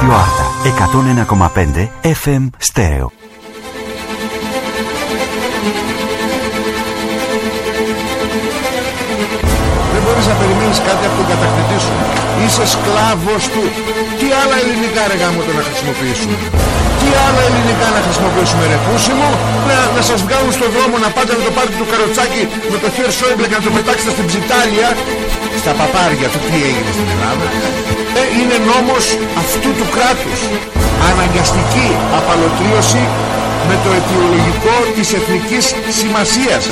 Ράδιο Άρτα 101,5 FM Στέρεο. Δεν μπορείς να περιμένεις κάτι από τον κατακτητή σου. Είσαι σκλάβος του. Τι άλλα ελληνικά ρε γάμο το να χρησιμοποιήσουμε; Τι άλλα ελληνικά να χρησιμοποιήσουμε ρε πούσιμο; Να, να σας βγάλουν στον δρόμο να πάτε να το πάρετε το καροτσάκι με το χέρι Σόιμπλε και να το πετάξετε στην ψιτάλια. Στα παπάρια του τι έγινε στην Ελλάδα. Ε, είναι νόμος αυτού του κράτους. Αναγκαστική απαλωτρίωση με το αιτιολογικό της εθνικής σημασίας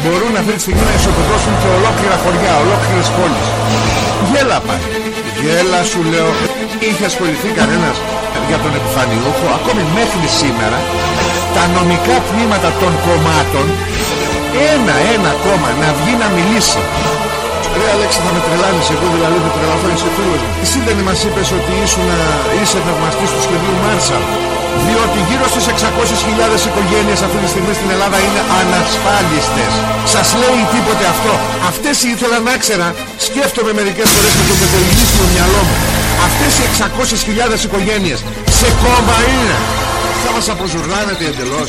μπορούν αυτή τη στιγμή να ισοπεδώσουν και ολόκληρα χωριά, ολόκληρες πόλεις. Γέλα πάλι. Γέλα σου λέω. Είχε ασχοληθεί κανένας για τον επιφανιούχο ακόμη μέχρι σήμερα τα νομικά τμήματα των κομμάτων ένα-ένα κόμμα να βγει να μιλήσει Ρε Αλέξη θα με τρελάνεις εγώ δηλαδή θα τρελαθώ είσαι φίλος μου Εσύ δεν μας είπες ότι ήσουν, είσαι θαυμαστής του σχεδίου Μάρσαλ; Διότι γύρω στις 600.000 οικογένειες αυτή τη στιγμή στην Ελλάδα είναι ανασφάλιστες. Σας λέει τίποτε αυτό. Αυτές ήθελα να ξέρα, σκέφτομαι μερικές φορές με το μετειλίσιο μυαλό μου. Αυτές οι 600.000 οικογένειες σε κόμμα είναι. Θα μας αποζουρνάνετε εντελώς.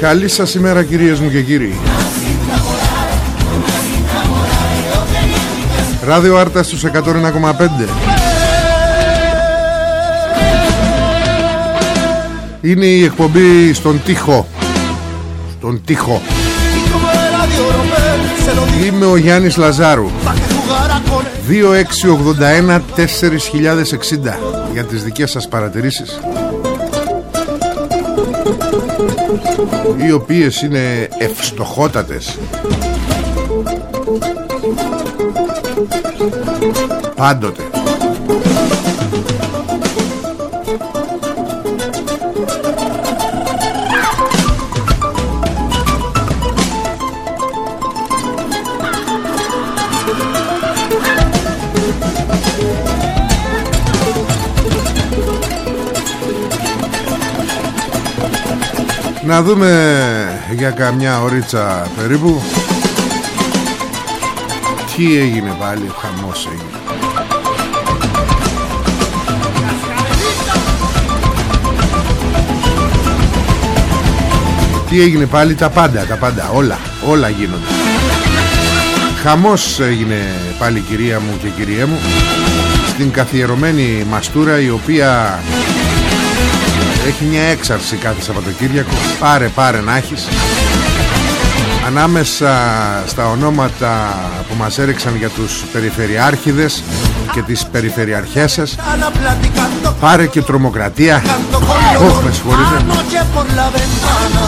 Καλή σας ημέρα κυρίες μου και κύριοι. Ράδιο Άρτα στους 101,5 Είναι η εκπομπή στον τοίχο. Στον τοίχο. Y como era de oro, él se lo di Είμαι ο Γιάννης Λαζάρου. para que jugara con él. 2681 4060 Για τις δικές σας παρατηρήσεις Οι οποίες είναι ευστοχότατες. Πάντοτε Να δούμε για καμιά ωρίτσα περίπου. Τι έγινε πάλι, χαμός έγινε. Τι έγινε πάλι, τα πάντα, τα πάντα, όλα, όλα γίνονται. Χαμός έγινε πάλι κυρία μου και κυρία μου Στην καθιερωμένη μαστούρα η οποία έχει μια έξαρση κάθε Σαββατοκύριακο. Πάρε πάρε να έχεις. Ανάμεσα στα ονόματα που μας έριξαν για τους περιφερειάρχιδες και τις περιφερειαρχέσες Ana platicando, Πάρε και τρομοκρατία. Cantando con Ωχ, με συγχωρείτε. Anoche por la ventana.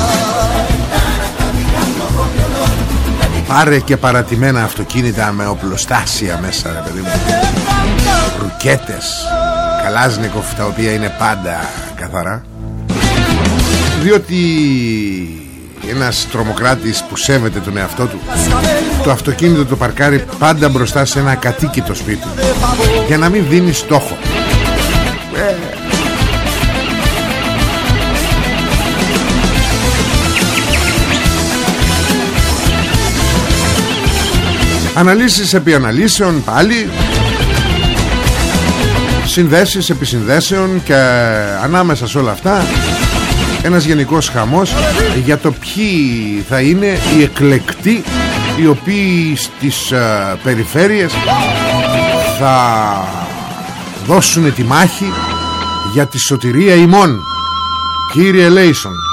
Πάρε και παρατημένα αυτοκίνητα με οπλοστάσια μέσα ρε παιδί μου. Ρουκέτες Καλάζνικοφ τα οποία είναι πάντα καθαρά. Διότι ένας τρομοκράτης που σέβεται τον εαυτό του Το αυτοκίνητο το παρκάρει πάντα μπροστά σε ένα κατοίκητο σπίτι Για να μην δίνει στόχο. Ε. Αναλύσεις επί αναλύσεων πάλι Συνδέσεις επί συνδέσεων Και ανάμεσα σε όλα αυτά Ένας γενικός χαμός Για το ποιοι θα είναι οι εκλεκτοί Οι οποίοι στις ε, περιφέρειες Θα δώσουν τη μάχη Για τη σωτηρία ημών. Κύριε Λέισον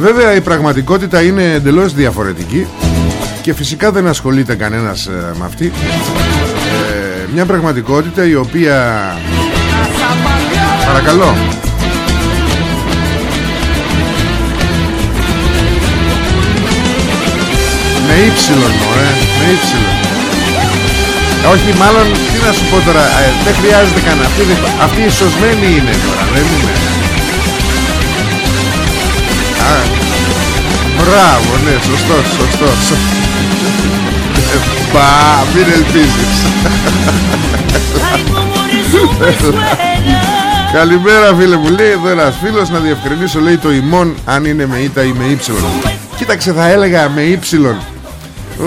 Βέβαια η πραγματικότητα είναι εντελώς διαφορετική και φυσικά δεν ασχολείται κανένας ε, με αυτή. Ε, μια πραγματικότητα η οποία παρακαλώ. Με ύψιλον μωρέ με ύψιλον. Όχι μάλλον τι να σου πω τώρα ε, δεν χρειάζεται καν αυτή, αυτή η σωσμένη είναι τώρα δεν είναι. Α, μπράβο ναι σωστός σωστός Μπα, μην ελπίζεις. Καλημέρα φίλε μου. Λέει εδώ ένας φίλος να διευκρινίσω Λέει το ημών αν είναι με ήττα ή με ύψιλον. Κοίταξε θα έλεγα με ύψιλον.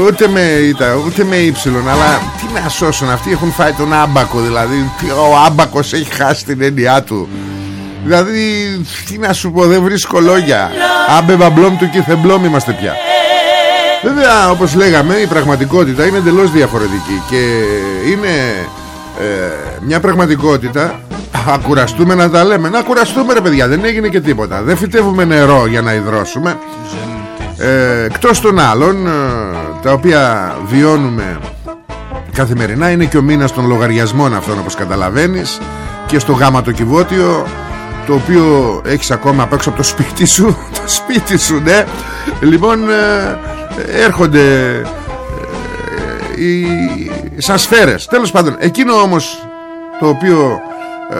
Ούτε με ήττα ούτε με ύψιλον Αλλά τι να σώσουν Αυτοί έχουν φάει τον άμπακο δηλαδή Ο άμπακος έχει χάσει την έννοιά του Δηλαδή τι να σου πω δεν βρίσκω λόγια. Άμπε μπαμπλόμ του και θεμπλόμ είμαστε πια. Βέβαια όπως λέγαμε η πραγματικότητα είναι εντελώς διαφορετική Και είναι ε, μια πραγματικότητα. Ακουραστούμε να τα λέμε. Να κουραστούμε ρε παιδιά δεν έγινε και τίποτα. Δεν φυτεύουμε νερό για να υδρώσουμε. Ε, Εκτός των άλλων ε, Τα οποία βιώνουμε καθημερινά Είναι και ο μήνας των λογαριασμών αυτών όπως καταλαβαίνεις Και στο γάμα το κυβότιο το οποίο έχεις ακόμα απ' έξω από το σπίτι σου το σπίτι σου ναι. Λοιπόν ε, έρχονται ε, οι, σαν σφαίρες. Τέλος πάντων εκείνο όμως το οποίο ε,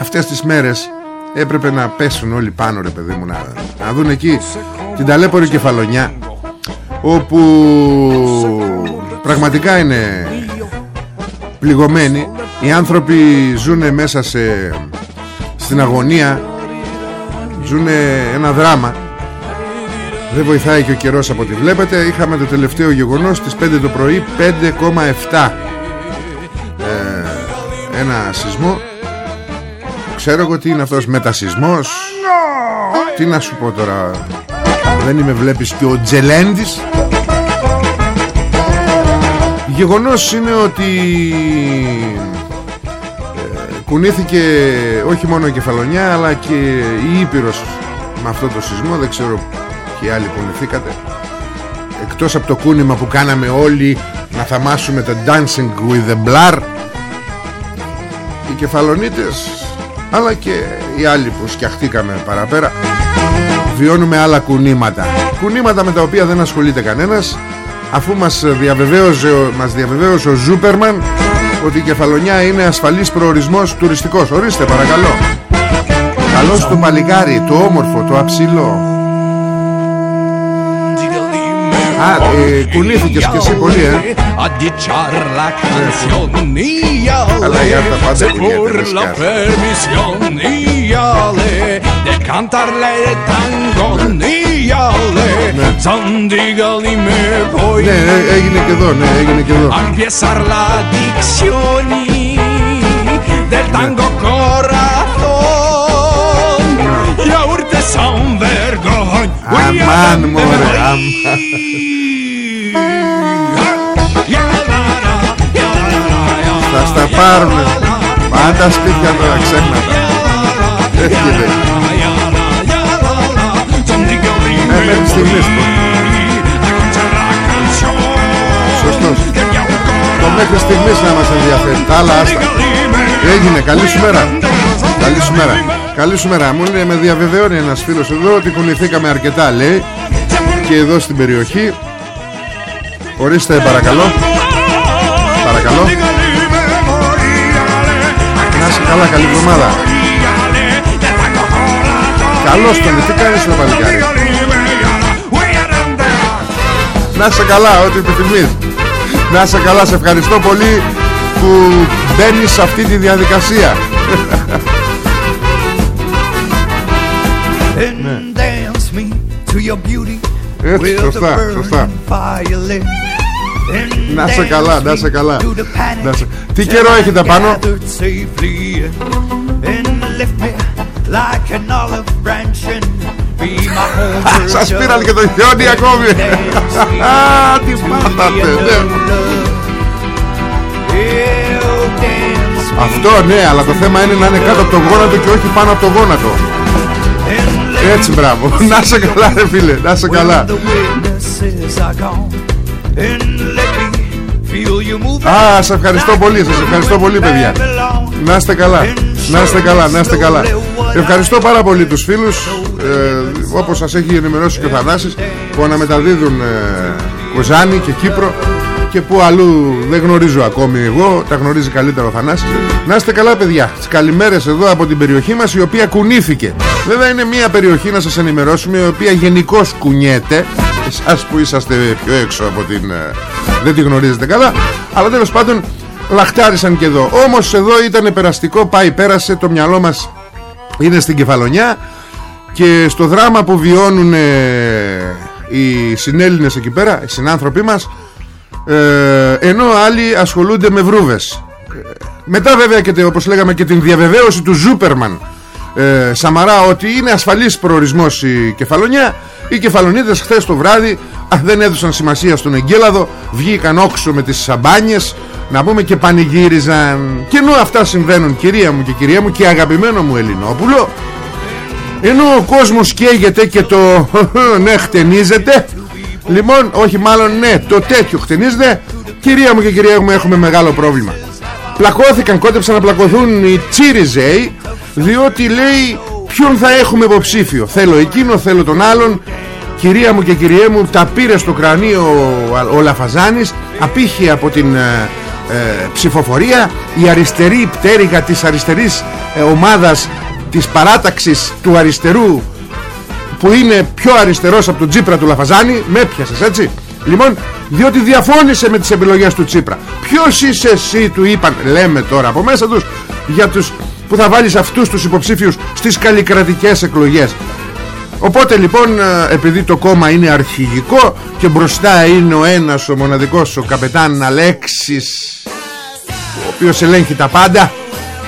αυτές τις μέρες έπρεπε να πέσουν όλοι πάνω ρε παιδί μου να, να δουν εκεί την ταλέπορη κεφαλονιά όπου πραγματικά είναι πληγωμένοι. Οι άνθρωποι ζουν μέσα σε στην αγωνία ζουν ένα δράμα. Δεν βοηθάει και ο καιρός από ό,τι βλέπετε. Είχαμε το τελευταίο γεγονός στις 5 το πρωί 5,7 ε, ένα σεισμό. Ξέρω εγώ τι είναι αυτός μετασυσμός τι να σου πω τώρα. Δεν είμαι βλέπεις και ο Τζελέντης Γεγονός είναι ότι κουνήθηκε όχι μόνο η Κεφαλονιά αλλά και η Ήπειρος με αυτό το σεισμό. Δεν ξέρω ποιοι άλλοι κουνηθήκατε. Εκτός από το κούνημα που κάναμε όλοι να θαμάσουμε το Dancing with the Blur οι Κεφαλονίτες αλλά και οι άλλοι που σκιαχτήκαμε παραπέρα βιώνουμε άλλα κουνήματα. Κουνήματα με τα οποία δεν ασχολείται κανένας αφού μας διαβεβαίωσε, μας διαβεβαίωσε ο Ζούπερμαν ότι η Κεφαλονιά είναι ασφαλής προορισμός τουριστικός. Ορίστε παρακαλώ. Καλώς το παλικάρι, το όμορφο, το αψηλό. Α, ε, κουνήθηκες και εσύ πολύ, ε. Καλά, η Άρτα πάντα κουνιέται, δεν Ναι, έγινε και εδώ, ναι, έγινε και εδώ. Empiezar la diczioni del tango corazón y a urte son vergogna. Αμάν μωρέ, αμάν. Θα στα πάρουνε. Πάντα σπίτια τώρα ξέχματα Έγινε Ε, μέχρι στιγμής πω. Σωστός. Το μέχρι στιγμής να μας ενδιαφέρει. Τα άλλα άστα. Έγινε, καλή σου μέρα. Καλή σου μέρα. Καλή σου μέρα. Μου λέει με διαβεβαιώνει ένας φίλος εδώ Ότι κουνηθήκαμε αρκετά λέει. Και εδώ στην περιοχή. Ορίστε παρακαλώ. Παρακαλώ. Να είσαι καλά καλή εβδομάδα. Καλώς τον τι κάνεις το παλικάρι Να είσαι καλά ό,τι επιθυμείς Να είσαι καλά σε ευχαριστώ πολύ Που μπαίνεις σε αυτή τη διαδικασία And dance me to your beauty Έτσι, with the σωστά, σωστά. burning violet. And Να σε καλά, dance να σε me καλά. to the panic Να σε- Τι till καιρό I'm έχετε πάνω; gathered safely. And lift me like an olive branch Σας church πήραν και το of- χιόνι ακόμη. Dance me Α, τι to πάθατε the ναι. end of love. Oh, dance me Αυτό ναι, αλλά το θέμα είναι να είναι κάτω από το γόνατο και όχι πάνω από το γόνατο. And let Έτσι μπράβο. Να σε καλά ρε φίλε Να σε καλά. Α, σε ευχαριστώ πολύ Σας ευχαριστώ πολύ παιδιά. Να είστε καλά Να είστε καλά, να είστε καλά. Ευχαριστώ πάρα πολύ τους φίλους ε, Όπως σας έχει ενημερώσει και ο Θανάσης Που αναμεταδίδουν ε, Κοζάνη και Κύπρο και που αλλού δεν γνωρίζω ακόμη εγώ τα γνωρίζει καλύτερο ο Θανάσης. Να είστε καλά παιδιά. Τις καλημέρες εδώ από την περιοχή μας η οποία κουνήθηκε. Βέβαια είναι μια περιοχή να σας ενημερώσουμε η οποία γενικώς κουνιέται. Εσάς που είσαστε πιο έξω από την ε, δεν τη γνωρίζετε καλά. Αλλά τέλος πάντων λαχτάρισαν και εδώ. Όμως εδώ ήταν περαστικό πάει πέρασε το μυαλό μας είναι στην κεφαλονιά και στο δράμα που βιώνουν ε, οι συνέλληνες εκεί πέρα οι συνάνθρωποι μας ε, ενώ άλλοι ασχολούνται με βρούβες. Μετά βέβαια και όπως λέγαμε και την διαβεβαίωση του Ζούπερμαν ε, Σαμαρά ότι είναι ασφαλής προορισμός η Κεφαλονιά οι Κεφαλονίδες χθες το βράδυ α, δεν έδωσαν σημασία στον Εγκέλαδο βγήκαν όξω με τις σαμπάνιες να πούμε και πανηγύριζαν. Και ενώ αυτά συμβαίνουν κυρία μου και κυρία μου και αγαπημένο μου Ελληνόπουλο ενώ ο κόσμος καίγεται και το ναι χτενίζεται Λοιπόν, όχι μάλλον ναι, το τέτοιο χτενίζεται. Κυρία μου και κυρία μου έχουμε μεγάλο πρόβλημα. Πλακώθηκαν, κόντεψαν να πλακωθούν οι Τσίριζέοι, διότι λέει ποιον θα έχουμε υποψήφιο. Θέλω εκείνο, θέλω τον άλλον. Κυρία μου και κυρία μου, τα πήρε στο κρανίο ο, ο Λαφαζάνης, απήχε από την ε, ε, ψηφοφορία. Η αριστερή πτέρυγα της αριστερής ε, ομάδας της παράταξης του αριστερού που είναι πιο αριστερός από τον Τσίπρα του Λαφαζάνη με έπιασες έτσι. Λοιπόν διότι διαφώνησε με τις επιλογές του Τσίπρα. Ποιος είσαι εσύ του είπαν λέμε τώρα από μέσα τους για τους που θα βάλεις αυτούς τους υποψήφιους στις καλλικρατικές εκλογές. Οπότε λοιπόν ε, επειδή το κόμμα είναι αρχηγικό και μπροστά είναι ο ένας ο μοναδικός ο καπετάν Αλέξης ο οποίος ελέγχει τα πάντα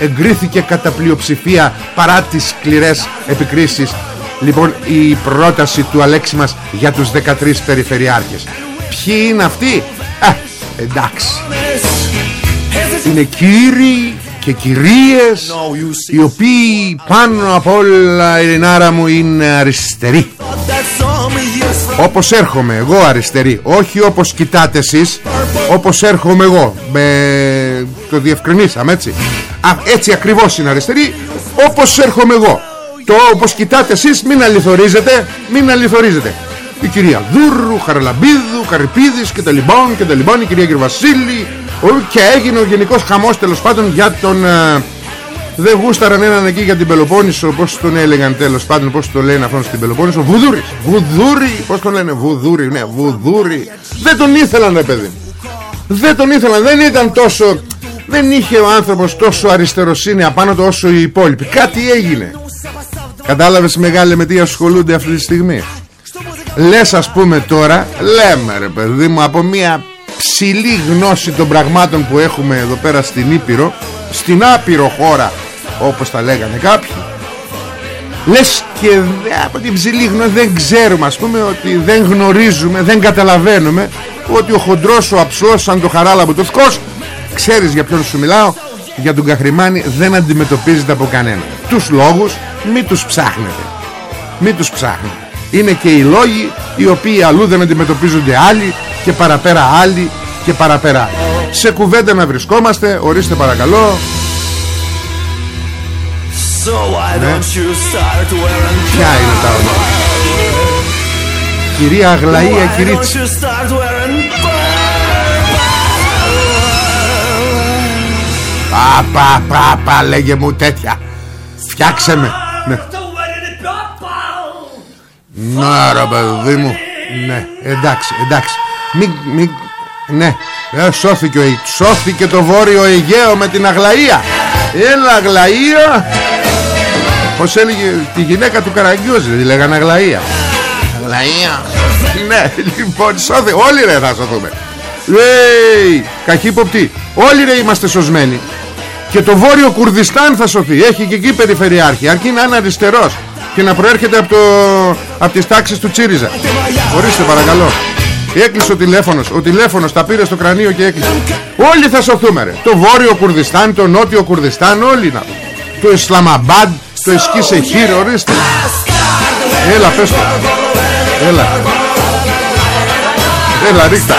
εγκρίθηκε κατά πλειοψηφία παρά τις σκληρές επικρίσεις. Λοιπόν η πρόταση του Αλέξη μας για τους 13 περιφερειάρχες. Ποιοι είναι αυτοί; Α, εντάξει. Είναι κύριοι και κυρίες Οι οποίοι πάνω από όλα Ελληνάρα μου είναι αριστεροί Όπως έρχομαι εγώ αριστερή Όχι όπως κοιτάτε εσείς Όπως έρχομαι εγώ. Με... Το διευκρινίσαμε έτσι. Α, Έτσι ακριβώς είναι αριστερή Όπως έρχομαι εγώ. Το όπως κοιτάτε εσείς μην αληθορίζετε Μην αληθορίζετε. Η κυρία Δούρου, Χαραλαμπίδου, Καρυπίδης και τα λοιπόν και τα λοιπόν Η κυρία Κυρβασίλη Και έγινε ο γενικός χαμός τέλος πάντων για τον ε, Δεν γούσταραν έναν εκεί για την Πελοπόννησο Πώς τον έλεγαν τέλος πάντων Πώς το λένε αυτόν στην Πελοπόννησο. Βουδούρης. Βουδούρη Πώς τον λένε Βουδούρη Ναι Βουδούρη. Δεν τον ήθελαν ρε παιδί Δεν τον ήθελαν Δεν ήταν τόσο δεν είχε ο άνθρωπος τόσο αριστεροσύνη απάνω του όσο οι υπόλοιποι. Κάτι έγινε. Κατάλαβες μεγάλε με τι ασχολούνται αυτή τη στιγμή. Λες ας πούμε τώρα Λέμε ρε παιδί μου Από μια ψηλή γνώση των πραγμάτων που έχουμε εδώ πέρα στην Ήπειρο Στην άπειρο χώρα Όπως τα λέγανε κάποιοι. Λες και από την ψηλή γνώση δεν ξέρουμε ας πούμε Ότι δεν γνωρίζουμε, δεν καταλαβαίνουμε Ότι ο χοντρός, ο αψλός σαν το χαράλαμπο του Ξέρεις για ποιον σου μιλάω; Για τον Καχρημάνη δεν αντιμετωπίζεται από κανένα. Τους λόγους μην τους ψάχνετε. Μην τους ψάχνετε. Είναι και οι λόγοι οι οποίοι αλλού δεν αντιμετωπίζονται άλλοι Και παραπέρα άλλοι Και παραπέρα άλλοι. Σε κουβέντα να βρισκόμαστε Ορίστε παρακαλώ so ναι. Ποια είναι τα ονόματα Κυρία Αγλαία Κυρίτσι Πα, πα, πα, λέγε μου τέτοια. Φτιάξε με. Ναι, ναι ρε παιδί μου. Ναι, εντάξει, εντάξει. Μην, μην, ναι. Ε, σώθηκε, ο, σώθηκε το βόρειο Αιγαίο με την Αγλαία Έλα Αγλαία Πως έλεγε τη γυναίκα του Καραγκιόζη Τη λέγανε Αγλαία. Αγλαία. Ναι, λοιπόν σώθηκε Όλοι ρε θα σωθούμε. Λέει, καχύποπτη Όλοι ρε είμαστε σωσμένοι. Και το Βόρειο Κουρδιστάν θα σωθεί. Έχει και εκεί περιφερειάρχη. Αρκεί να είναι αριστερός Και να προέρχεται από, το... από τις τάξεις του Τσίριζα. Ορίστε παρακαλώ. Έκλεισε ο τηλέφωνος. Ο τηλέφωνος τα πήρε στο κρανίο και έκλεισε. Όλοι θα σωθούμε ρε. Το Βόρειο Κουρδιστάν, το Νότιο Κουρδιστάν Όλοι να. Το Ισλαμαμπάντ, το Εσκή Σεχίρ Ορίστε. Έλα πες το. Έλα. Έλα ρίχτα.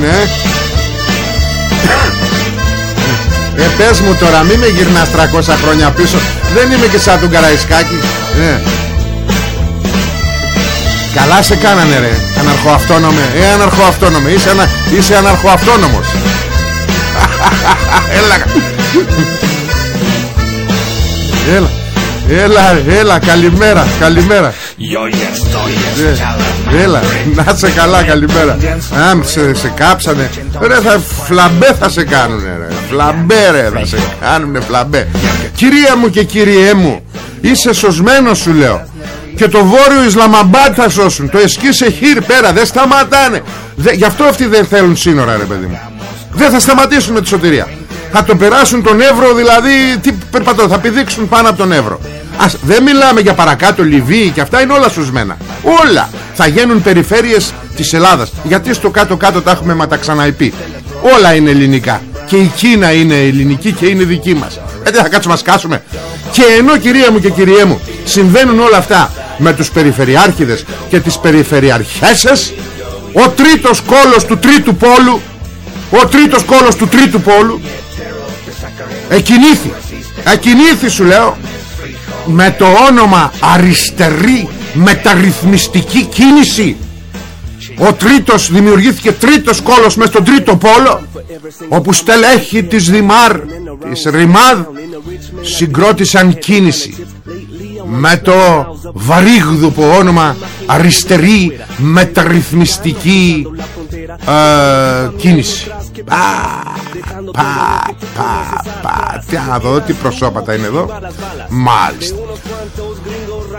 Ναι. Ναι. Ε πες μου τώρα Μη με γυρνάς 300 χρόνια πίσω Δεν είμαι και σαν τον Καραϊσκάκη. Ναι Καλά σε κάνανε ρε. Αναρχοαυτόνομε Ε αναρχοαυτόνομε Είσαι, ανα... Είσαι αναρχοαυτόνομος. Έλα. Έλα. Έλα, έλα, καλημέρα, καλημέρα. Ε, Έλα, να σε καλά, καλημέρα. Αν σε, σε κάψανε. Ρε, θα, φλαμπέ θα σε κάνουνε ρε. Φλαμπέ ρε, θα σε κάνουνε φλαμπέ. Κυρία μου και κυριέ μου Είσαι σωσμένος σου λέω. Και το βόρειο Ισλαμαμπάτ θα σώσουν. Το εσκίσε χείρ πέρα δεν σταματάνε. Δε, Γι' αυτό αυτοί δεν θέλουν σύνορα ρε παιδί μου. Δεν θα σταματήσουν με τη σωτηρία. Θα το περάσουν τον Εύρο δηλαδή Τι περπατώ θα πηδήξουν πάνω από τον Εύρο. Ας, Δεν μιλάμε για παρακάτω Λιβύη και αυτά είναι όλα σουσμένα Όλα θα γίνουν περιφέρειες της Ελλάδας. Γιατί στο κάτω κάτω τα έχουμε μα τα ξαναειπεί Όλα είναι ελληνικά Και η Κίνα είναι ελληνική και είναι δική μας. Ε δεν θα κάτσουμε να σκάσουμε. Και ενώ κυρία μου και κυριέ μου Συμβαίνουν όλα αυτά με τους περιφερειάρχηδες και τις περιφερειαρχέσες ο τρίτος κόλος του τρίτου πόλου ο τρίτος κόλος του τρίτου πόλου εκινήθη. Εκινήθη σου λέω με το όνομα αριστερή μεταρρυθμιστική κίνηση ο τρίτος δημιουργήθηκε τρίτος κόλος μέσα στον τρίτο πόλο όπου στελέχη της Δημάρ της Ρημάδ συγκρότησαν κίνηση με το βαρύγδουπο όνομα αριστερή μεταρρυθμιστική ε, κίνηση. Πα, πα, πα, πα. Τι να δω, τι προσώπατα είναι εδώ. Μάλιστα.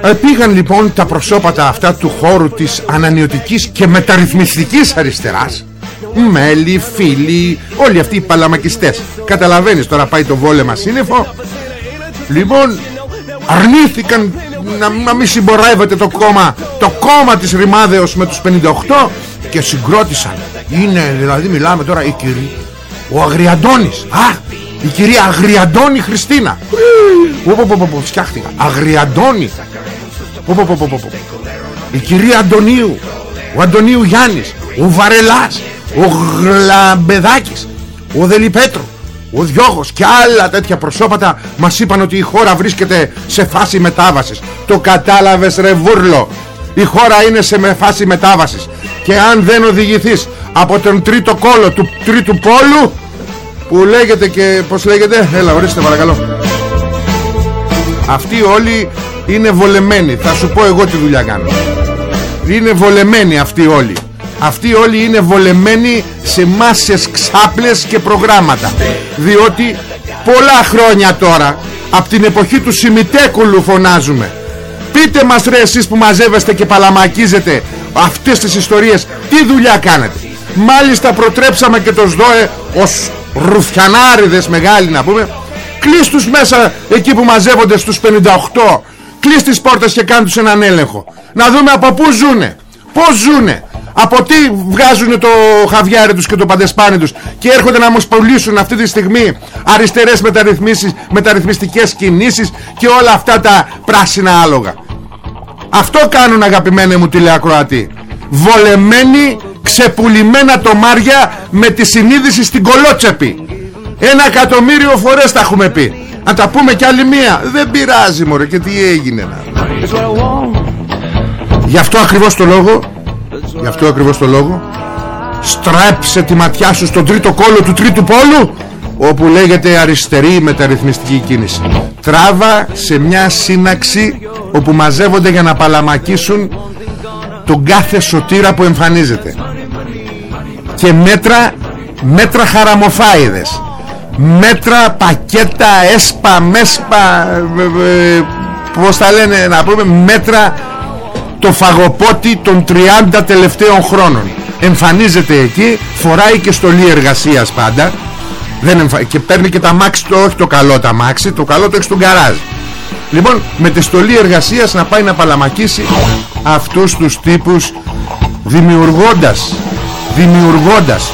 Ε, Πήγαν λοιπόν τα προσώπατα αυτά του χώρου της ανανεωτικής και μεταρρυθμιστικής αριστεράς. Μέλη, φίλοι, όλοι αυτοί οι παλαμακιστές. Καταλαβαίνεις τώρα πάει το βόλεμα σύννεφο. Λοιπόν αρνήθηκαν να, να μην συμπορεύεται το κόμμα το κόμμα της Ρημάδεως με τους 58 και συγκρότησαν. Είναι δηλαδή μιλάμε τώρα η κυρία ο Αγριαντώνης. Α η κυρία Αγριαντώνη Χριστίνα. Φτιάχτηκα. Αγριαντώνη. Η κυρία Αντωνίου ο Αντωνίου Γιάννης ο Βαρελάς ο Γλαμπεδάκης ο Δελιπέτρου ο Διώγος και άλλα τέτοια προσώπατα μας είπαν ότι η χώρα βρίσκεται σε φάση μετάβασης. Το κατάλαβες ρε βούρλο; Η χώρα είναι σε φάση μετάβασης. Και αν δεν οδηγηθείς από τον τρίτο κόλο του τρίτου πόλου που λέγεται και πως λέγεται έλα ορίστε παρακαλώ. Αυτοί όλοι είναι βολεμένοι. Θα σου πω εγώ τι δουλειά κάνω. Είναι βολεμένοι αυτοί όλοι αυτοί όλοι είναι βολεμένοι σε μάσες ξάπλες και προγράμματα. Διότι πολλά χρόνια τώρα από την εποχή του Σιμιτέκουλου φωνάζουμε. Πείτε μας ρε εσείς που μαζεύεστε και παλαμακίζετε αυτές τις ιστορίες τι δουλειά κάνετε. Μάλιστα προτρέψαμε και το ΣΔΟΕ ως ρουφιανάριδες μεγάλοι να πούμε. Κλείς τους μέσα εκεί που μαζεύονται στους 58 κλείς τις πόρτες και κάνουν τους έναν έλεγχο. Να δούμε από πού ζουνε πως ζουνε από τι βγάζουν το χαβιάρι τους και το παντεσπάνι τους και έρχονται να μας πουλήσουν αυτή τη στιγμή αριστερές μεταρρυθμίσεις, μεταρρυθμιστικές κινήσεις και όλα αυτά τα πράσινα άλογα. Αυτό κάνουν αγαπημένοι μου τηλεακροατή. Βολεμένοι ξεπουλημένα τομάρια με τη συνείδηση στην κολότσεπη. Ένα εκατομμύριο φορές τα έχουμε πει. Να τα πούμε κι άλλη μία. Δεν πειράζει μωρέ και τι έγινε γι' αυτό ακριβώς το λόγο Γι' αυτό ακριβώς το λόγο. Στρέψε τη ματιά σου στον τρίτο κόλλο του τρίτου πόλου Όπου λέγεται αριστερή μεταρρυθμιστική κίνηση. Τράβα σε μια σύναξη Όπου μαζεύονται για να παλαμακίσουν Τον κάθε σωτήρα που εμφανίζεται. Και μέτρα Μέτρα χαραμοφάιδες. Μέτρα, πακέτα, έσπα, μέσπα ε, ε, Πώς τα λένε να πούμε Μέτρα το φαγοπότη των 30 τελευταίων χρόνων. Εμφανίζεται εκεί φοράει και στολή εργασίας πάντα. Δεν εμφα... και παίρνει και τα μάξι το, όχι το καλό τα μάξι το καλό το έχεις στον καράζ. Λοιπόν με τη στολή εργασίας να πάει να παλαμακίσει αυτούς τους τύπους δημιουργώντας δημιουργώντας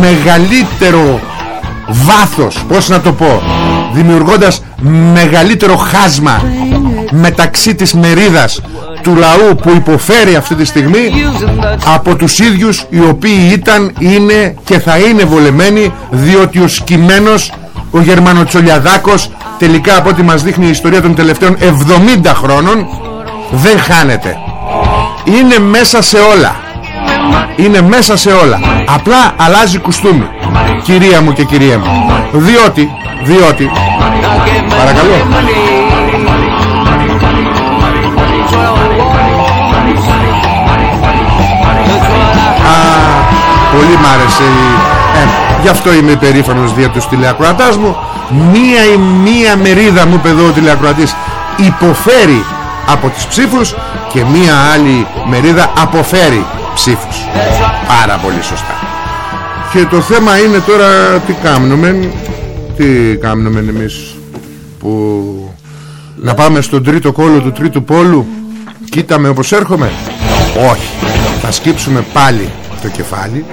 μεγαλύτερο βάθος πως να το πω δημιουργώντας μεγαλύτερο χάσμα μεταξύ της μερίδας του λαού που υποφέρει αυτή τη στιγμή από τους ίδιους οι οποίοι ήταν, είναι και θα είναι βολεμένοι διότι ο σκημένος ο Γερμανοτσολιαδάκος τελικά από ό,τι μας δείχνει η ιστορία των τελευταίων 70 χρόνων δεν χάνεται. Είναι μέσα σε όλα. Είναι μέσα σε όλα. Απλά αλλάζει κουστούμι κυρία μου και κυρία μου. Διότι διότι παρακαλώ πολύ μ' άρεσε ε, γι' αυτό είμαι υπερήφανος δια τους τηλεακροατάς μου. Μία ή μία μερίδα μου παιδό τηλεακροατής υποφέρει από τις ψήφους και μία άλλη μερίδα αποφέρει ψήφους. Πάρα πολύ σωστά. Και το θέμα είναι τώρα τι κάνουμε τι κάνουμε εμείς που να πάμε στον τρίτο κόλλο του τρίτου πόλου. Κοίταμε όπως έρχομαι. Όχι. Θα σκύψουμε πάλι το κεφάλι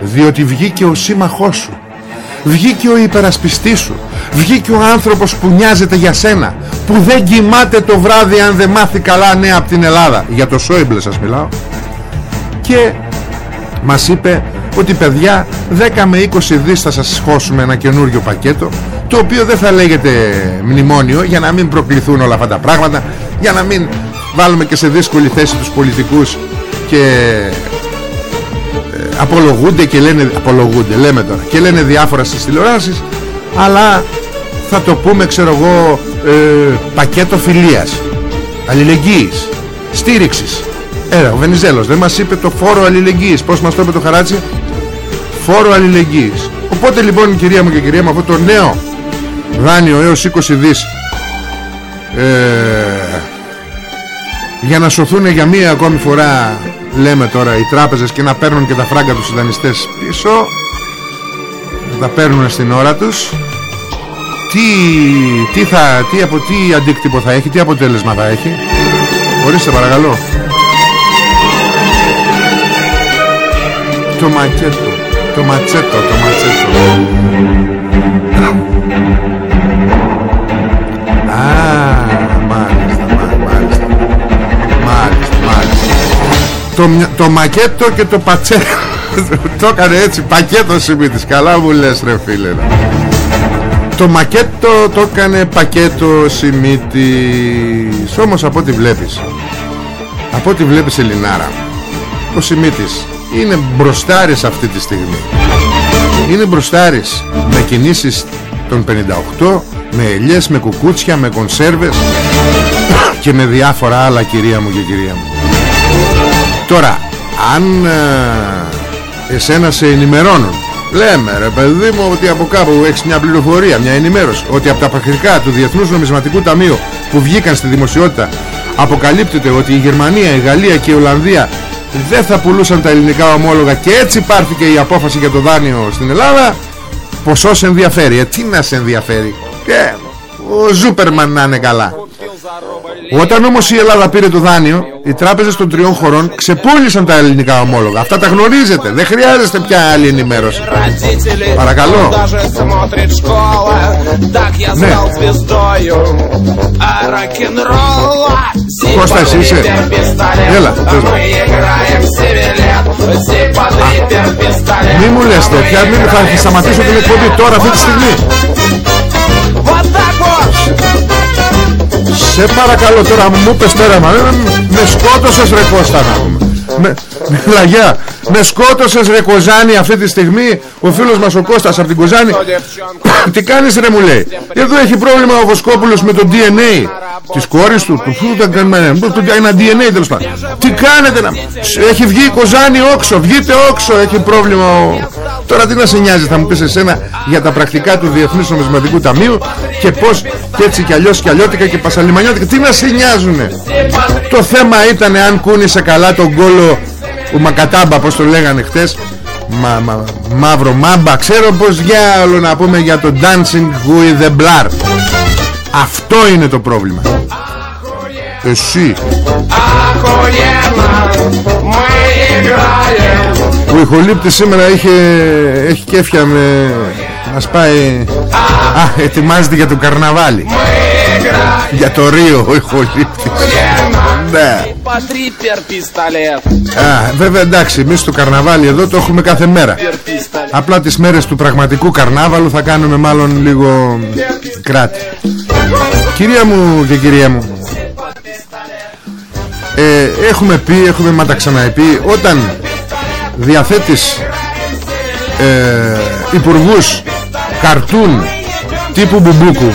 διότι βγήκε ο σύμμαχός σου. Βγήκε ο υπερασπιστής σου. Βγήκε ο άνθρωπος που νοιάζεται για σένα που δεν κοιμάται το βράδυ αν δεν μάθει καλά νέα από την Ελλάδα. Για το Σόιμπλε σας μιλάω. Και μας είπε ότι παιδιά 10 με 20 δις θα σας σχώσουμε ένα καινούριο πακέτο το οποίο δεν θα λέγεται μνημόνιο για να μην προκληθούν όλα αυτά τα πράγματα για να μην βάλουμε και σε δύσκολη θέση τους πολιτικούς και ε, απολογούνται και λένε απολογούνται λέμε τώρα και λένε διάφορα στις τηλεοράσεις αλλά θα το πούμε ξέρω εγώ ε, πακέτο φιλίας αλληλεγγύης στήριξης. Έλα, ο Βενιζέλος δεν μας είπε το φόρο αλληλεγγύης. Πώς μας το είπε το χαράτσι; Φόρο αλληλεγγύης. Οπότε λοιπόν κυρία μου και κυρία μου αυτό το νέο δάνειο έως 20 δις ε, για να σωθούν για μία ακόμη φορά λέμε τώρα οι τράπεζες και να παίρνουν και τα φράγκα τους συντανιστές πίσω. Να τα παίρνουν στην ώρα τους. Τι, τι, θα, τι, από, τι αντίκτυπο θα έχει τι αποτέλεσμα θα έχει. Ορίστε παρακαλώ. Το μακέτο το ματσέτο το ματσέτο. Α, Το, το μακέτο και το πατσέτο Το έκανε έτσι Πακέτο Σιμίτης. Καλά μου λες ρε φίλε Το μακέτο το έκανε πακέτο Σιμίτης. Όμως από ό,τι βλέπεις Από ό,τι βλέπεις Ελληνάρα Ο Σιμίτης είναι μπροστάρης αυτή τη στιγμή. Είναι μπροστάρης με κινήσεις των 58 με ελιές, με κουκούτσια, με κονσέρβες και με διάφορα άλλα κυρία μου και κυρία μου τώρα αν ε, εσένα σε ενημερώνουν λέμε ρε παιδί μου ότι από κάπου έχεις μια πληροφορία, μια ενημέρωση ότι από τα πρακτικά του Διεθνούς Νομισματικού Ταμείου που βγήκαν στη δημοσιότητα αποκαλύπτεται ότι η Γερμανία, η Γαλλία και η Ολλανδία δεν θα πουλούσαν τα ελληνικά ομόλογα και έτσι πάρθηκε η απόφαση για το δάνειο στην Ελλάδα ποσό σε ενδιαφέρει. Ε, τι να σε ενδιαφέρει. Ε, ο Ζούπερμαν να είναι καλά όταν όμως η Ελλάδα πήρε το δάνειο οι τράπεζες των τριών χωρών ξεπούλησαν τα ελληνικά ομόλογα. Αυτά τα γνωρίζετε. Δεν χρειάζεστε πια άλλη ενημέρωση. Παρακαλώ. Ναι. Κώστα εσύ είσαι. Έλα Μη μου λες τέτοια Μη μου θα σταματήσω την εκπομπή τώρα αυτή τη στιγμή Σε παρακαλώ τώρα μου πες τώρα Με σκότωσες ρε Κώστα να πούμε με, Λαγιά Με σκότωσες ρε Κοζάνη αυτή τη στιγμή Ο φίλος μας ο Κώστας από την Κοζάνη. Τι κάνεις ρε μου λέει. Εδώ έχει πρόβλημα ο Βοσκόπουλος με το DNA Της κόρης του Του φού δεν κάνουμε Ένα DNA τέλος πάντων. Τι κάνετε να Έχει βγει η Κοζάνη όξο Βγείτε όξο Έχει πρόβλημα ο... Τώρα τι να σε νοιάζει, θα μου πεις εσένα για τα πρακτικά του Διεθνούς Νομισματικού Ταμείου και πώς και έτσι κι αλλιώς κι αλλιώτικα και πασαλιμανιώτικα. Τι να σε νοιάζουνε; Το θέμα ήταν αν κούνησε καλά τον κόλο ο Μακατάμπα, πώς το λέγανε χτες, μα, μαύρο μάμπα. Ξέρω πως διάολο να πούμε για το Dancing with the Blar. Αυτό είναι το πρόβλημα. Εσύ. Ο ηχολήπτης σήμερα είχε, έχει κέφια με... να πάει... Α, ετοιμάζεται για το καρναβάλι. Για το Ρίο ο. Ναι. Βέβαια εντάξει, εμείς το καρναβάλι εδώ το έχουμε κάθε μέρα. Απλά τις μέρες του πραγματικού καρνάβαλου θα κάνουμε μάλλον λίγο κράτη. Κυρία μου και κυρία μου, ε, έχουμε πει, έχουμε μα τα ξαναεπεί, όταν διαθέτεις ε, υπουργούς καρτούν τύπου μπουμπούκου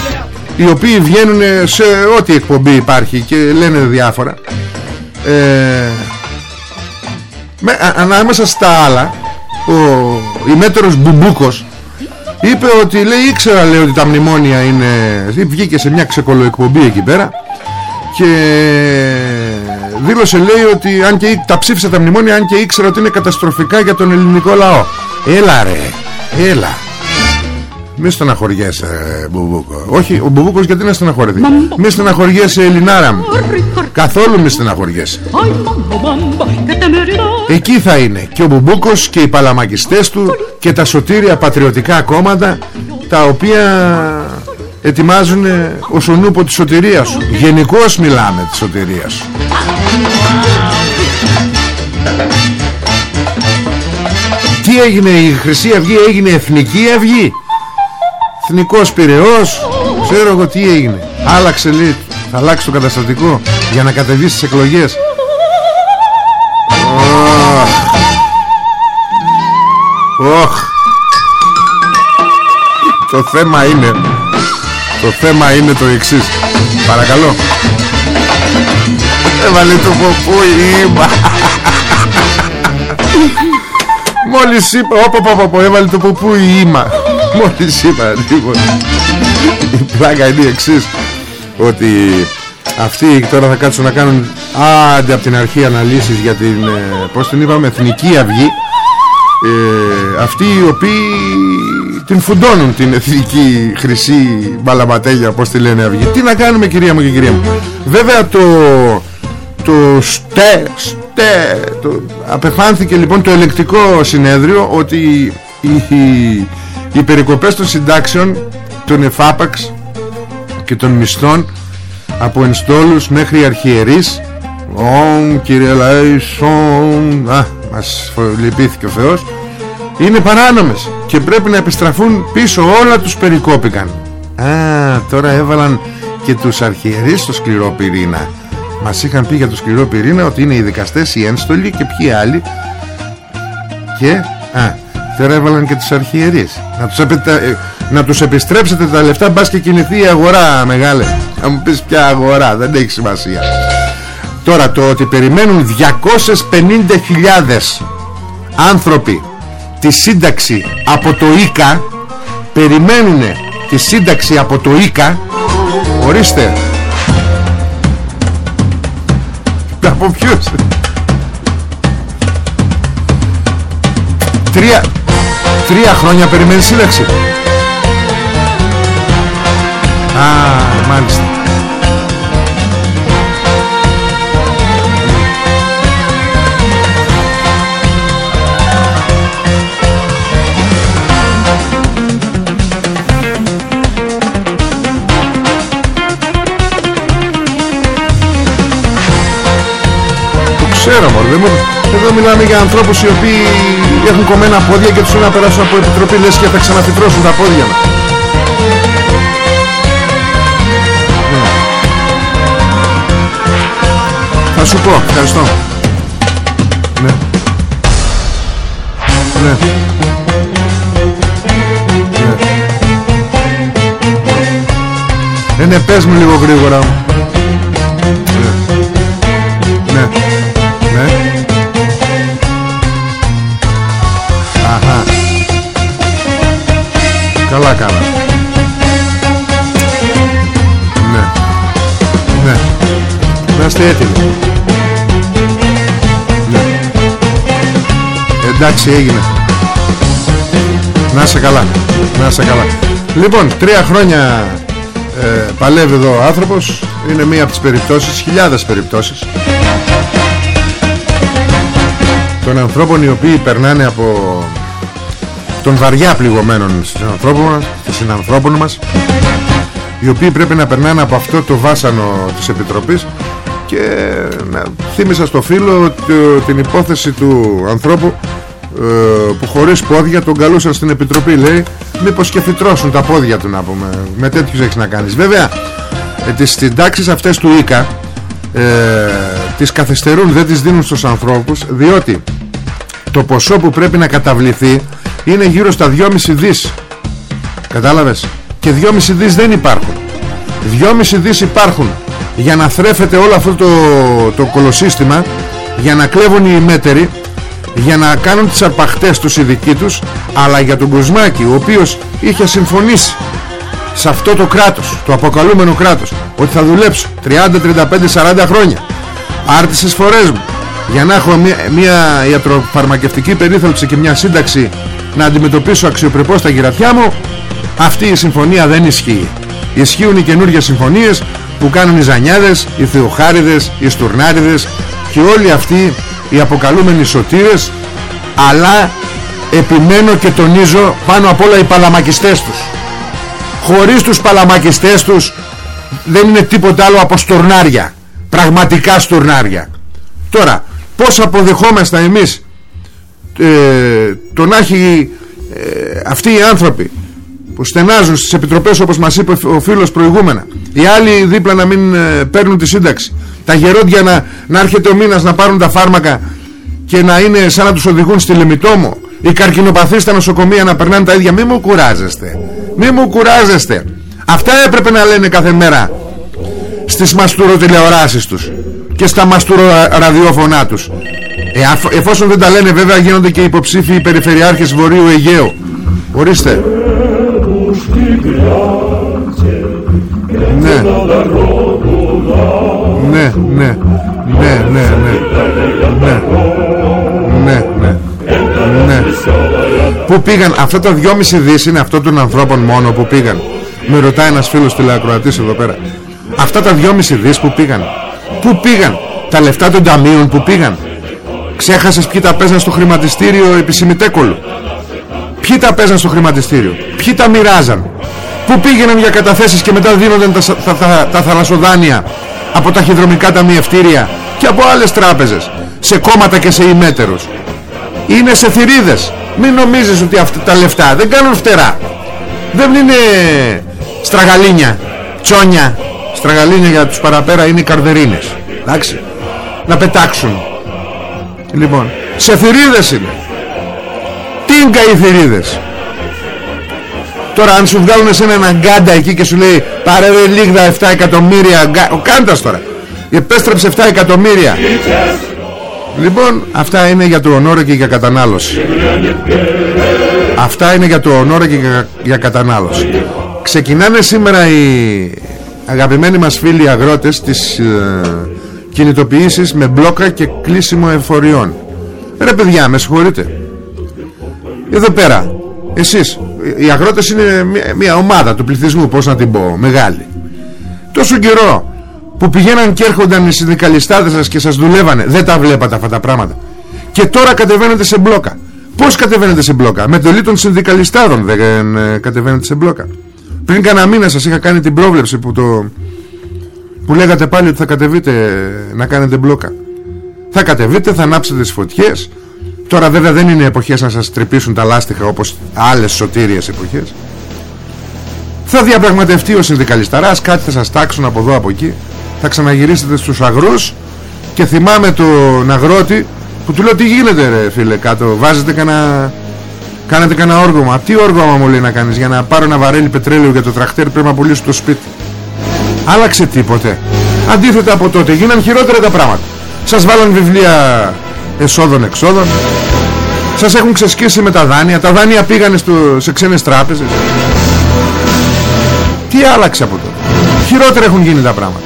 οι οποίοι βγαίνουν σε ό,τι εκπομπή υπάρχει και λένε διάφορα ε, με, α- ανάμεσα στα άλλα ο ημέτερος Μπουμπούκος είπε ότι λέει ήξερα λέει ότι τα μνημόνια είναι βγήκε σε μια ξεκολοεκπομπή εκεί πέρα και δήλωσε λέει ότι αν και τα ψήφισε τα μνημόνια αν και ήξερα ότι είναι καταστροφικά για τον ελληνικό λαό. Έλα ρε. Έλα. Μη στεναχωριέσαι Μπουμπούκο. Όχι ο Μπουμπούκος γιατί να στεναχωρηθεί; Μη στεναχωριέσαι Ελληνάρα μου. Καθόλου μη στεναχωριέσαι. Εκεί θα είναι και ο Μπουμπούκος και οι παλαμακιστές του και τα σωτήρια πατριωτικά κόμματα τα οποία ετοιμάζουν ως ο νούπο της σωτηρίας σου. Γενικώς μιλάμε της σωτηρίας σου. Τι έγινε η Χρυσή Αυγή έγινε Εθνική Αυγή; Εθνικός Πυραιός; Ξέρω εγώ τι έγινε. Άλλαξε λέει Θα αλλάξει το καταστατικό Για να κατεβείς στις εκλογές. Οχ Το θέμα είναι Το θέμα είναι το εξής. Παρακαλώ. Έβαλε το ποπού είπα Μόλις είπα Ωπω πω πω πω έβαλε το ποπού η ήμα Μόλις είπα λοιπόν Η πλάκα είναι η εξής Ότι αυτοί τώρα θα κάτσουν να κάνουν Άντε από την αρχή αναλύσεις για την ε, Πώς την είπαμε Εθνική Αυγή. Ε, Αυτοί οι οποίοι την φουντώνουν την εθνική χρυσή μπαλαματέλια Πώς τη λένε Αυγή Τι να κάνουμε κυρία μου και κυρία μου. Βέβαια το το στε, στε το, απεφάνθηκε λοιπόν το ελεκτικό συνέδριο ότι οι, οι, οι περικοπές των συντάξεων των εφάπαξ και των μισθών από ενστόλους μέχρι αρχιερείς Ωμ κύριε Λαϊσόν Α, μας λυπήθηκε ο Θεός Είναι παράνομες Και πρέπει να επιστραφούν πίσω. Όλα τους περικόπηκαν. Α, τώρα έβαλαν και τους αρχιερείς στο σκληρό πυρήνα. Μας είχαν πει για το σκληρό πυρήνα Ότι είναι οι δικαστές, οι ένστολοι και ποιοι άλλοι. Και Α, τώρα έβαλαν και τους αρχιερείς. Να τους, επι- ε, να τους επιστρέψετε τα λεφτά Μπας και κινηθεί η αγορά μεγάλε. Θα μου πεις ποια αγορά Δεν έχει σημασία. Τώρα το ότι περιμένουν 250.000 άνθρωποι τη σύνταξη από το ΙΚΑ περιμένουν τη σύνταξη από το ΙΚΑ. Ορίστε. Από ποιους τρία, τρία χρόνια περιμένει σύνταξη. Α, μάλιστα ξέρω μωρέ, δεν μου- Εδώ μιλάμε για ανθρώπους οι οποίοι έχουν κομμένα πόδια και τους θέλουν να περάσουν από επιτροπή λες και θα ξαναφυτρώσουν τα πόδια μας. Ναι. Θα σου πω, ευχαριστώ. Ναι. Ναι. Ναι. Ναι, ναι, πες μου λίγο γρήγορα. Ναι. Ναι. Ναι. Καλά κάνα. Ναι. Ναι. Να είστε έτοιμοι. Ναι. Εντάξει έγινε. Να είσαι καλά. Να είσαι καλά. Λοιπόν, τρία χρόνια ε, παλεύει εδώ ο άνθρωπος είναι μία από τις περιπτώσεις χιλιάδες περιπτώσεις των ανθρώπων οι οποίοι περνάνε από των βαριά πληγωμένων συνανθρώπων μας οι οποίοι πρέπει να περνάνε από αυτό το βάσανο της Επιτροπής και να θύμισα στο φίλο την υπόθεση του ανθρώπου ε, που χωρίς πόδια τον καλούσαν στην Επιτροπή. Λέει μήπως και φυτρώσουν τα πόδια του να πούμε. Με τέτοιους έχεις να κάνεις. Βέβαια ε, τις συντάξεις αυτές του ΙΚΑ ε, τις καθυστερούν δεν τις δίνουν στους ανθρώπους διότι το ποσό που πρέπει να καταβληθεί είναι γύρω στα 2,5 δις. Κατάλαβες; Και 2,5 δις δεν υπάρχουν. 2,5 δις υπάρχουν για να θρέφεται όλο αυτό το, το κολοσύστημα για να κλέβουν οι μέτεροι για να κάνουν τις αρπαχτές τους οι δικοί τους αλλά για τον Κουσμάκη ο οποίος είχε συμφωνήσει σε αυτό το κράτος το αποκαλούμενο κράτος ότι θα δουλέψω 30, 35, 40 χρόνια. Άρτησες φορές μου. Για να έχω μια, μια ιατροφαρμακευτική περίθαλψη και μια σύνταξη να αντιμετωπίσω αξιοπρεπώς τα γυρατιά μου. Αυτή η συμφωνία δεν ισχύει. Ισχύουν οι καινούργιες συμφωνίες που κάνουν οι Ζανιάδες, οι Θεοχάριδες, οι Στουρνάριδες και όλοι αυτοί οι αποκαλούμενοι σωτήρες αλλά επιμένω και τονίζω πάνω απ' όλα οι παλαμακιστές τους. Χωρίς τους παλαμακιστές τους δεν είναι τίποτα άλλο από στουρνάρια. Πραγματικά στουρνάρια. Τώρα πως αποδεχόμαστε εμείς ε, το να έχει ε, αυτοί οι άνθρωποι που στενάζουν στις επιτροπές όπως μας είπε ο φίλος προηγούμενα οι άλλοι δίπλα να μην ε, παίρνουν τη σύνταξη τα γερόντια να, να έρχεται ο μήνας να πάρουν τα φάρμακα και να είναι σαν να τους οδηγούν στη Λεμιτόμο οι καρκινοπαθείς στα νοσοκομεία να περνάνε τα ίδια μη μου κουράζεστε μη μου κουράζεστε. Αυτά έπρεπε να λένε κάθε μέρα στις μαστουροτηλεοράσεις τους και στα μαστουροραδιόφωνά τους ε, εφόσον δεν τα λένε βέβαια γίνονται και υποψήφοι περιφερειάρχες Βορείου Αιγαίου. Ορίστε. Ναι. Ναι, ναι. Ναι, ναι, ναι. Ναι. Ναι, ναι. Ναι. Πού πήγαν; Αυτά τα 2,5 δις είναι αυτό των ανθρώπων μόνο που πήγαν. Με ρωτάει ένας φίλος τηλεακροατής εδώ πέρα. Αυτά τα 2,5 δις που πήγαν. Πού πήγαν; Τα λεφτά των ταμείων που πήγαν. Ξέχασες ποιοι τα παίζαν στο χρηματιστήριο επισημητέκολου. Ποιοι τα παίζαν στο χρηματιστήριο. Ποιοι τα μοιράζαν. Πού πήγαιναν για καταθέσεις και μετά δίνονταν τα, τα, τα, τα θαλασσοδάνεια από τα χειδρομικά ταμιευτήρια και από άλλες τράπεζες σε κόμματα και σε ημέτερους. Είναι σε θηρίδες. Μην νομίζεις ότι αυτά τα λεφτά δεν κάνουν φτερά. Δεν είναι στραγαλίνια τσόνια. Στραγαλίνια για τους παραπέρα είναι οι καρδερίνες. Εντάξει. Να πετάξουν λοιπόν σε θηρίδες είναι. Τίνκα οι θηρίδες; Τώρα αν σου βγάλουν εσένα ένα γκάντα εκεί και σου λέει πάρε ρε λίγδα 7 εκατομμύρια Ο Κάντας τώρα. Επέστρεψε 7 εκατομμύρια Λοιπόν αυτά είναι για το ονόρο και για κατανάλωση. Αυτά είναι για το ονόρο και για, για κατανάλωση. Ξεκινάνε σήμερα οι αγαπημένοι μας φίλοι αγρότες Τις ε, κινητοποιήσεις με μπλόκα και κλείσιμο εφοριών Ρε παιδιά με συγχωρείτε. Εδώ πέρα εσείς οι αγρότες είναι μια, ομάδα του πληθυσμού Πώς να την πω μεγάλη. Τόσο καιρό που πηγαίναν και έρχονταν οι συνδικαλιστάδες σας και σας δουλεύανε δεν τα βλέπατε αυτά τα πράγματα. Και τώρα κατεβαίνετε σε μπλόκα. Πως κατεβαίνετε σε μπλόκα; Με το των συνδικαλιστάδων δεν ε, κατεβαίνετε σε μπλόκα. Πριν κανένα μήνα σας είχα κάνει την πρόβλεψη που, το, που λέγατε πάλι ότι θα κατεβείτε να κάνετε μπλόκα. Θα κατεβείτε, θα ανάψετε τις φωτιές. Τώρα βέβαια δεν είναι εποχές να σας τρυπήσουν τα λάστιχα όπως άλλες σωτήριες εποχές. Θα διαπραγματευτεί ο συνδικαλισταράς Κάτι θα σας τάξουν από εδώ από εκεί. Θα ξαναγυρίσετε στους αγρούς Και θυμάμαι τον αγρότη Που του λέω τι γίνεται ρε φίλε κάτω Βάζετε κανένα Κάνετε κανένα όργωμα Τι όργωμα μου λέει να κάνεις Για να πάρω ένα βαρέλι πετρέλαιο για το τραχτέρ Πρέπει να πουλήσω το σπίτι Άλλαξε τίποτε. Αντίθετα από τότε γίναν χειρότερα τα πράγματα. Σας βάλαν βιβλία εσόδων εξόδων σας έχουν ξεσκίσει με τα δάνεια. Τα δάνεια πήγανε στο, σε ξένες τράπεζες. Τι άλλαξε από τότε; Χειρότερα έχουν γίνει τα πράγματα.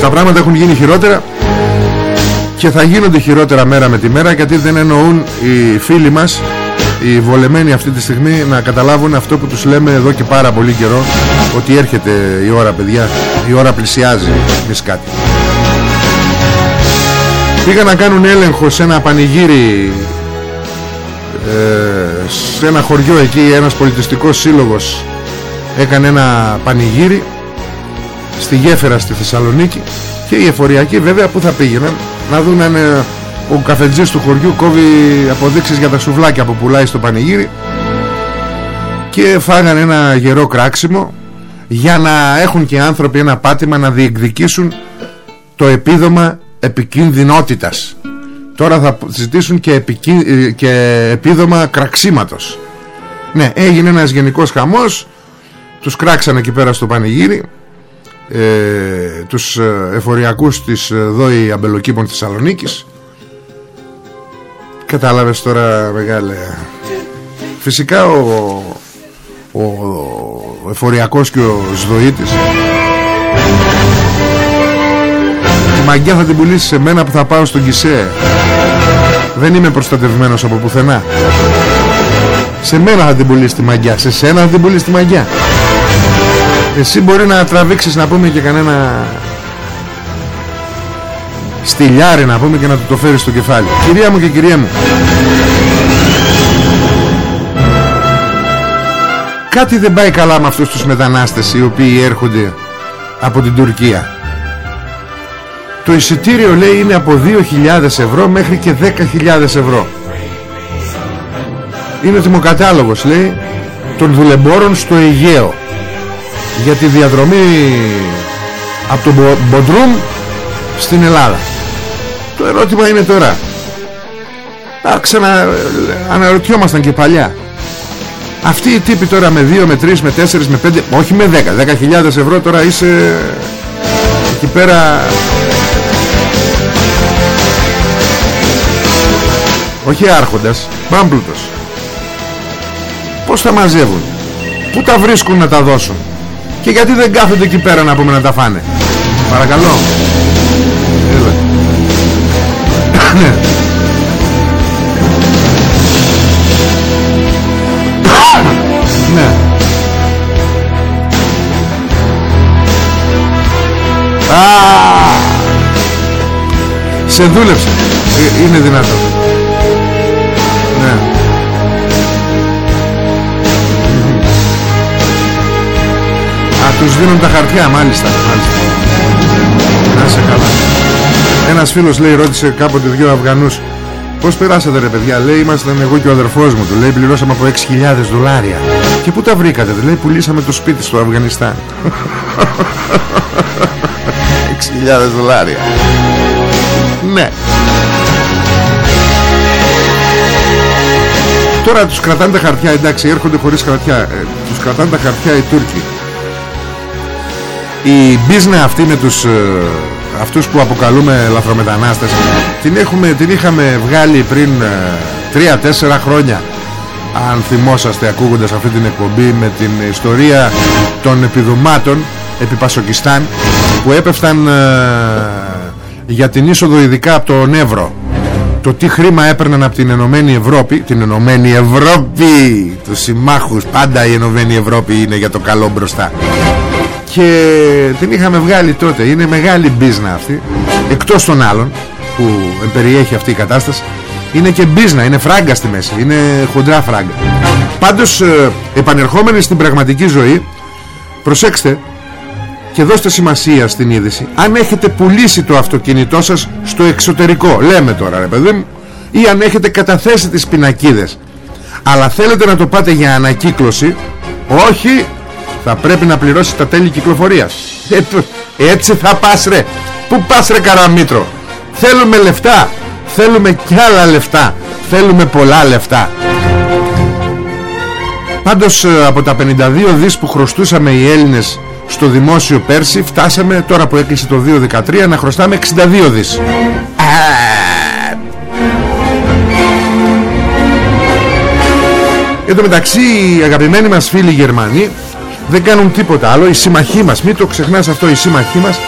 Τα πράγματα έχουν γίνει χειρότερα και θα γίνονται χειρότερα μέρα με τη μέρα γιατί δεν εννοούν οι φίλοι μας οι βολεμένοι αυτή τη στιγμή να καταλάβουν αυτό που τους λέμε εδώ και πάρα πολύ καιρό ότι έρχεται η ώρα παιδιά. Η ώρα πλησιάζει. Μης κάτι πήγα να κάνουν έλεγχο σε ένα πανηγύρι ε, σε ένα χωριό εκεί. Ένας πολιτιστικός σύλλογος έκανε ένα πανηγύρι στη γέφυρα στη Θεσσαλονίκη και οι εφοριακοί βέβαια που θα πήγαιναν; Να δουν αν ε, ο καφετζής του χωριού κόβει αποδείξεις για τα σουβλάκια που πουλάει στο πανηγύρι και φάγανε ένα γερό κράξιμο για να έχουν και άνθρωποι ένα πάτημα να διεκδικήσουν το επίδομα επικίνδυνοτητας τώρα θα ζητήσουν και, επικί... Ε, και επίδομα κραξίματος. Ναι έγινε ένας γενικός χαμός τους κράξανε εκεί πέρα στο πανηγύρι ε, τους ε, εφοριακούς της ε, ΔΟΗ Αμπελοκήπων Θεσσαλονίκης. Κατάλαβες τώρα μεγάλε. Φυσικά ο, ο, ο εφοριακός και ο σδοήτης τη μαγκιά θα την πουλήσεις σε μένα που θα πάω στον Κισέ. Δεν είμαι προστατευμένος από πουθενά. Σε μένα θα την πουλήσεις τη μαγκιά σε σένα θα την πουλήσεις τη μαγκιά εσύ μπορεί να τραβήξεις να πούμε και κανένα στυλιάρι να πούμε και να του το φέρεις στο κεφάλι. Κυρία μου και κυρία μου. Κάτι δεν πάει καλά με αυτούς τους μετανάστες οι οποίοι έρχονται από την Τουρκία. Το εισιτήριο λέει είναι από 2.000 ευρώ μέχρι και 10.000 ευρώ. Είναι δημοκατάλογος λέει των δουλεμπόρων στο Αιγαίο για τη διαδρομή από τον Μποντρούμ στην Ελλάδα. Το ερώτημα είναι τώρα. Α, ξανα αναρωτιόμασταν και παλιά. Αυτοί οι τύποι τώρα με 2, με 3, με 4, με 5 όχι με 10 10.000 ευρώ τώρα είσαι εκεί πέρα. Όχι άρχοντας μπάμπλουτος. Πως θα μαζεύουν; Πού τα βρίσκουν να τα δώσουν; Και γιατί δεν κάθονται εκεί πέρα να πούμε να τα φάνε; Παρακαλώ. Έλα. Ναι. Ναι. Σε δούλεψε. Ε, Είναι δυνατό τους δίνουν τα χαρτιά μάλιστα, μάλιστα. Να σε καλά. Ένας φίλος λέει ρώτησε κάποτε δύο Αφγανούς Πώς περάσατε ρε παιδιά; Λέει ήμασταν εγώ και ο αδερφός μου Του λέει πληρώσαμε από 6.000 δολάρια Και πού τα βρήκατε; Του λέει πουλήσαμε το σπίτι στο Αφγανιστάν 6.000 δολάρια. Ναι. Τώρα τους κρατάνε τα χαρτιά Εντάξει έρχονται χωρίς χαρτιά. Ε, Τους κρατάνε τα χαρτιά οι Τούρκοι η μπίζνα αυτή με τους ε, αυτούς που αποκαλούμε λαθρομετανάστες την, έχουμε, την είχαμε βγάλει πριν ε, 3-4 χρόνια. Αν θυμόσαστε ακούγοντας αυτή την εκπομπή με την ιστορία των επιδομάτων επί Πασοκιστάν που έπεφταν ε, για την είσοδο ειδικά από το Νεύρο το τι χρήμα έπαιρναν από την Ενωμένη Ευρώπη την Ενωμένη Ευρώπη! Τους συμμάχους πάντα η Ενωμένη Ευρώπη είναι για το καλό μπροστά και την είχαμε βγάλει τότε. Είναι μεγάλη μπίζνα αυτή. Εκτός των άλλων που περιέχει αυτή η κατάσταση είναι και μπίζνα, είναι φράγκα στη μέση. Είναι χοντρά φράγκα. Πάντως ε, επανερχόμενοι στην πραγματική ζωή προσέξτε και δώστε σημασία στην είδηση. Αν έχετε πουλήσει το αυτοκίνητό σας στο εξωτερικό λέμε τώρα ρε παιδί μου ή αν έχετε καταθέσει τις πινακίδες αλλά θέλετε να το πάτε για ανακύκλωση όχι θα πρέπει να πληρώσει τα τέλη κυκλοφορίας. Ε, έτσι θα πας ρε. Πού πας ρε Καραμήτρο Θέλουμε λεφτά. Θέλουμε κι άλλα λεφτά. Θέλουμε πολλά λεφτά. Πάντως ε, από τα 52 δις που χρωστούσαμε οι Έλληνες στο δημόσιο πέρσι φτάσαμε τώρα που έκλεισε το 2013 να χρωστάμε 62 δις. Εν τω μεταξύ οι αγαπημένοι μας φίλοι Γερμανοί δεν κάνουν τίποτα άλλο οι συμμαχοί μας μην το ξεχνάς αυτό οι συμμαχοί μας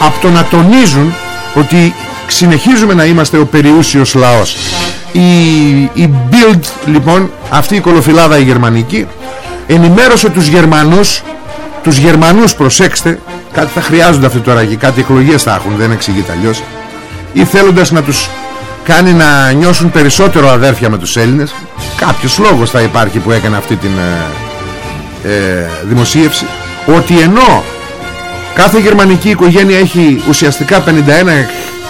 από το να τονίζουν ότι συνεχίζουμε να είμαστε ο περιούσιος λαός η, η Bild λοιπόν αυτή η κολοφυλάδα η γερμανική ενημέρωσε τους Γερμανούς τους Γερμανούς προσέξτε κάτι θα χρειάζονται αυτή τώρα και κάτι εκλογές θα έχουν δεν εξηγείται αλλιώς. ή θέλοντας να τους κάνει να νιώσουν περισσότερο αδέρφια με τους Έλληνες κάποιος λόγος θα υπάρχει που έκανε αυτή την ε, ε, δημοσίευση ότι ενώ κάθε γερμανική οικογένεια έχει ουσιαστικά 51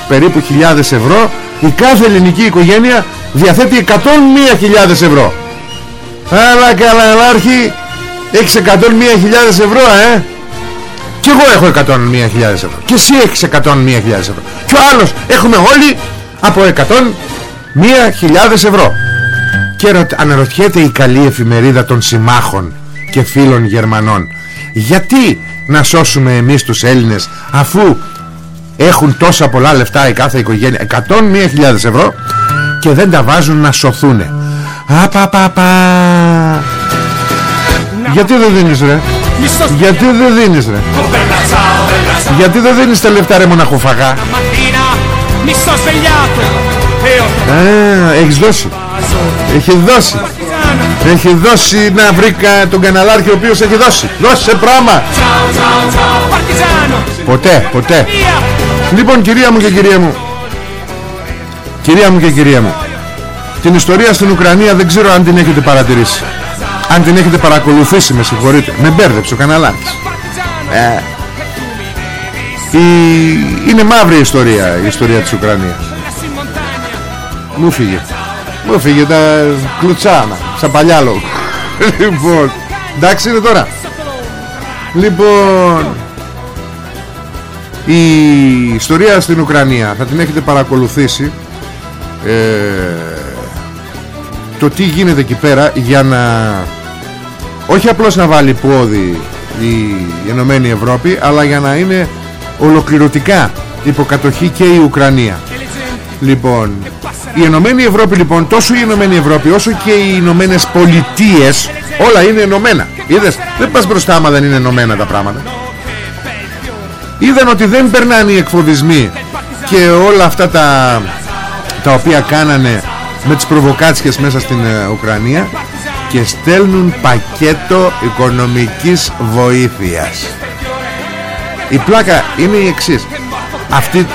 περίπου χιλιάδες ευρώ η κάθε ελληνική οικογένεια διαθέτει 101.000 ευρώ. Αλλά καλά αρχή έχεις 101.000 ευρώ ε; Και εγώ έχω 101.000 ευρώ. Και εσύ έχεις 101.000 ευρώ. Και ο άλλος έχουμε όλοι από 101.000 ευρώ. Και αναρωτιέται η καλή εφημερίδα των συμμάχων και φίλων Γερμανών. Γιατί να σώσουμε εμείς τους Έλληνες αφού έχουν τόσα πολλά λεφτά η κάθε οικογένεια 101.000 ευρώ και δεν τα βάζουν να σωθούν Απαπαπα Γιατί δεν δίνεις ρε; Γιατί δεν δίνεις ρε; Γιατί δεν δίνεις τα λεφτά ρε μοναχοφαγά Α, έχεις δώσει. Έχεις δώσει Έχει δώσει να βρήκα τον καναλάρχη ο οποίος έχει δώσει. Δώσε πράγμα Ποτέ, ποτέ. Λοιπόν κυρία μου και κυρία μου. Κυρία μου και κυρία μου. Την ιστορία στην Ουκρανία δεν ξέρω αν την έχετε παρατηρήσει. Αν την έχετε παρακολουθήσει με συγχωρείτε. Με μπέρδεψε ο καναλάρχης. Ε, η... Είναι μαύρη η ιστορία Η ιστορία της Ουκρανίας. Μου φύγε. Μου φύγε τα κλουτσάνα Σαν παλιάλο. Λοιπόν Εντάξει είναι τώρα. Λοιπόν η ιστορία στην Ουκρανία θα την έχετε παρακολουθήσει ε, το τι γίνεται εκεί πέρα για να όχι απλώς να βάλει πόδι η Ενωμένη Ευρώπη αλλά για να είναι ολοκληρωτικά υποκατοχή και η Ουκρανία. Λοιπόν η Ενωμένη Ευρώπη λοιπόν τόσο η Ενωμένη Ευρώπη όσο και οι Ηνωμένες Πολιτείες όλα είναι ενωμένα. Είδες δεν πας μπροστά άμα δεν είναι ενωμένα τα πράγματα. Είδαν ότι δεν περνάνε οι εκφοβισμοί και όλα αυτά τα, τα οποία κάνανε με τις προβοκάτσιες μέσα στην ε, Ουκρανία και στέλνουν πακέτο οικονομικής βοήθειας. Η πλάκα είναι η εξής. Αυτοί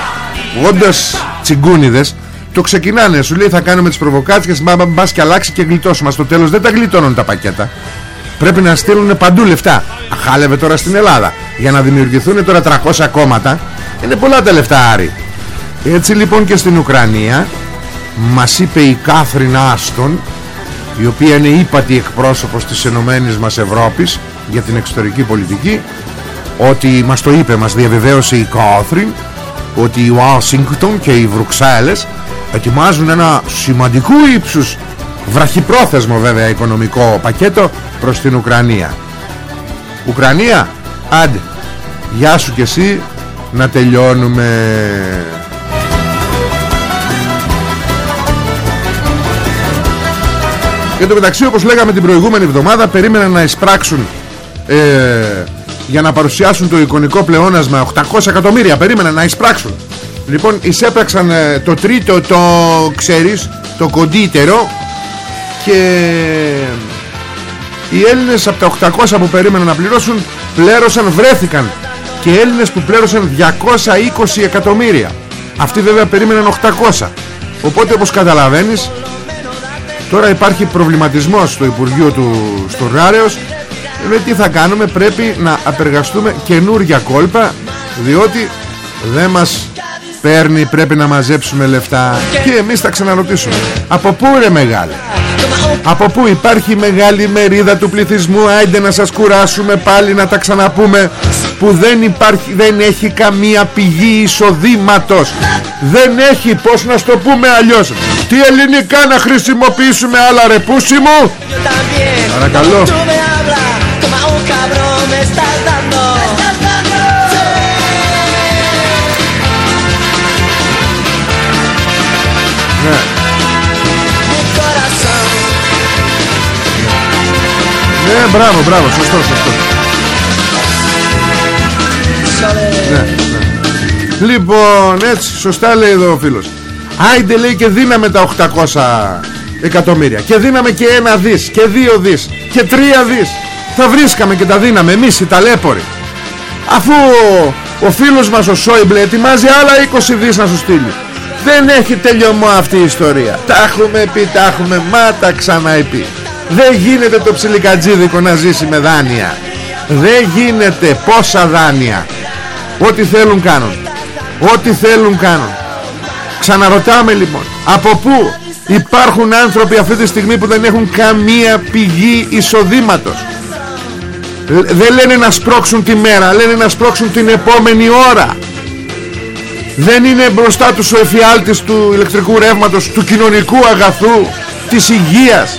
όντως τσιγκούνιδες το ξεκινάνε σου λέει θα κάνουμε τις προβοκάτσιες μπας και αλλάξει και γλιτώσουμε. Στο τέλος δεν τα γλιτώνουν τα πακέτα. Πρέπει να στείλουν παντού λεφτά. Αχάλευε τώρα στην Ελλάδα. Για να δημιουργηθούν τώρα 300 κόμματα. Είναι πολλά τα λεφτά Άρη. Έτσι λοιπόν και στην Ουκρανία μας είπε η Κάθριν Άστον η οποία είναι ύπατη εκπρόσωπος της Ενωμένης μας Ευρώπης για την εξωτερική πολιτική ότι μας το είπε, μας διαβεβαίωσε η Κάθριν ότι η Ουάσιγκτον και οι Βρουξέλλες ετοιμάζουν ένα σημαντικό ύψους βραχυπρόθεσμο βέβαια οικονομικό πακέτο προς την Ουκρανία. Ουκρανία άντε γεια σου και εσύ να τελειώνουμε. Και το μεταξύ όπως λέγαμε την προηγούμενη εβδομάδα περίμεναν να εισπράξουν ε, για να παρουσιάσουν το εικονικό πλεόνασμα 800 εκατομμύρια. Περίμεναν να εισπράξουν λοιπόν εισέπραξαν ε, το τρίτο το ξέρεις το κοντύτερο και οι Έλληνες από τα 800 που περίμεναν να πληρώσουν πλέρωσαν, βρέθηκαν. Και Έλληνες που πλέρωσαν 220 εκατομμύρια. Αυτοί βέβαια περίμεναν 800 οπότε όπως καταλαβαίνεις τώρα υπάρχει προβληματισμός στο Υπουργείο του Στοργάρεως λέει τι θα κάνουμε πρέπει να απεργαστούμε καινούργια κόλπα διότι δεν μας παίρνει πρέπει να μαζέψουμε λεφτά. Και εμείς θα ξαναρωτήσουμε από πού ρε μεγάλη από πού υπάρχει μεγάλη μερίδα του πληθυσμού; Άιντε να σας κουράσουμε πάλι να τα ξαναπούμε Που δεν υπάρχει, δεν έχει καμία πηγή εισοδήματος. Δεν έχει, πως να στο πούμε αλλιώς. Τι ελληνικά να χρησιμοποιήσουμε άλλα ρε πούσι μου; Παρακαλώ Ναι, μπράβο, μπράβο, σωστό, σωστό. Ναι, ναι. Λοιπόν έτσι σωστά λέει εδώ ο φίλος. Άιντε λέει και δίναμε τα 800 εκατομμύρια. Και δίναμε και ένα δις Και δύο δις Και τρία δις. Θα βρίσκαμε και τα δίναμε εμείς οι ταλέποροι. Αφού ο φίλος μας ο Σόιμπλε ετοιμάζει άλλα 20 δις να σου στείλει. Δεν έχει τελειωμό αυτή η ιστορία. Τα έχουμε πει, τα έχουμε μα τα ξαναεπεί Δεν γίνεται το ψιλικατζίδικο να ζήσει με δάνεια. Δεν γίνεται πόσα δάνεια. Ό,τι θέλουν κάνουν. Ό,τι θέλουν κάνουν. Ξαναρωτάμε λοιπόν Από πού υπάρχουν άνθρωποι αυτή τη στιγμή που δεν έχουν καμία πηγή εισοδήματος; Δεν λένε να σπρώξουν τη μέρα Λένε να σπρώξουν την επόμενη ώρα. Δεν είναι μπροστά τους ο εφιάλτης του ηλεκτρικού ρεύματος Του κοινωνικού αγαθού Της υγείας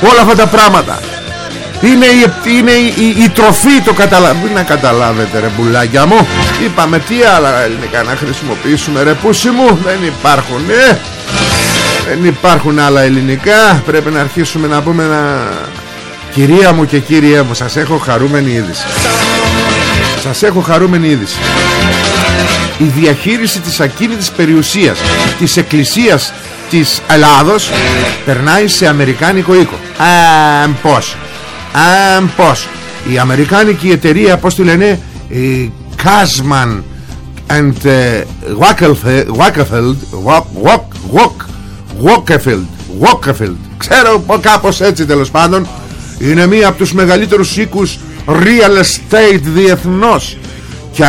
Όλα αυτά τα πράγματα. Είναι η, είναι η, η, τροφή το καταλαβαίνετε να καταλάβετε ρε μπουλάκια μου. Είπαμε τι άλλα ελληνικά να χρησιμοποιήσουμε ρε πούσι μου. Δεν υπάρχουν ε. Δεν υπάρχουν άλλα ελληνικά. Πρέπει να αρχίσουμε να πούμε να Κυρία μου και κύριέ μου Σας έχω χαρούμενη είδηση. Σας έχω χαρούμενη είδηση Η διαχείριση της ακίνητης περιουσίας Της εκκλησίας της Ελλάδος Περνάει σε Αμερικάνικο οίκο. Α, πώς. Α, πώς. Η Αμερικάνικη εταιρεία Πώς τη λένε η Kazman and Wackerfeld Wackerfeld Wackerfeld Ξέρω κάπως έτσι τέλος πάντων. Είναι μία από τους μεγαλύτερους οίκους real estate διεθνώς. Και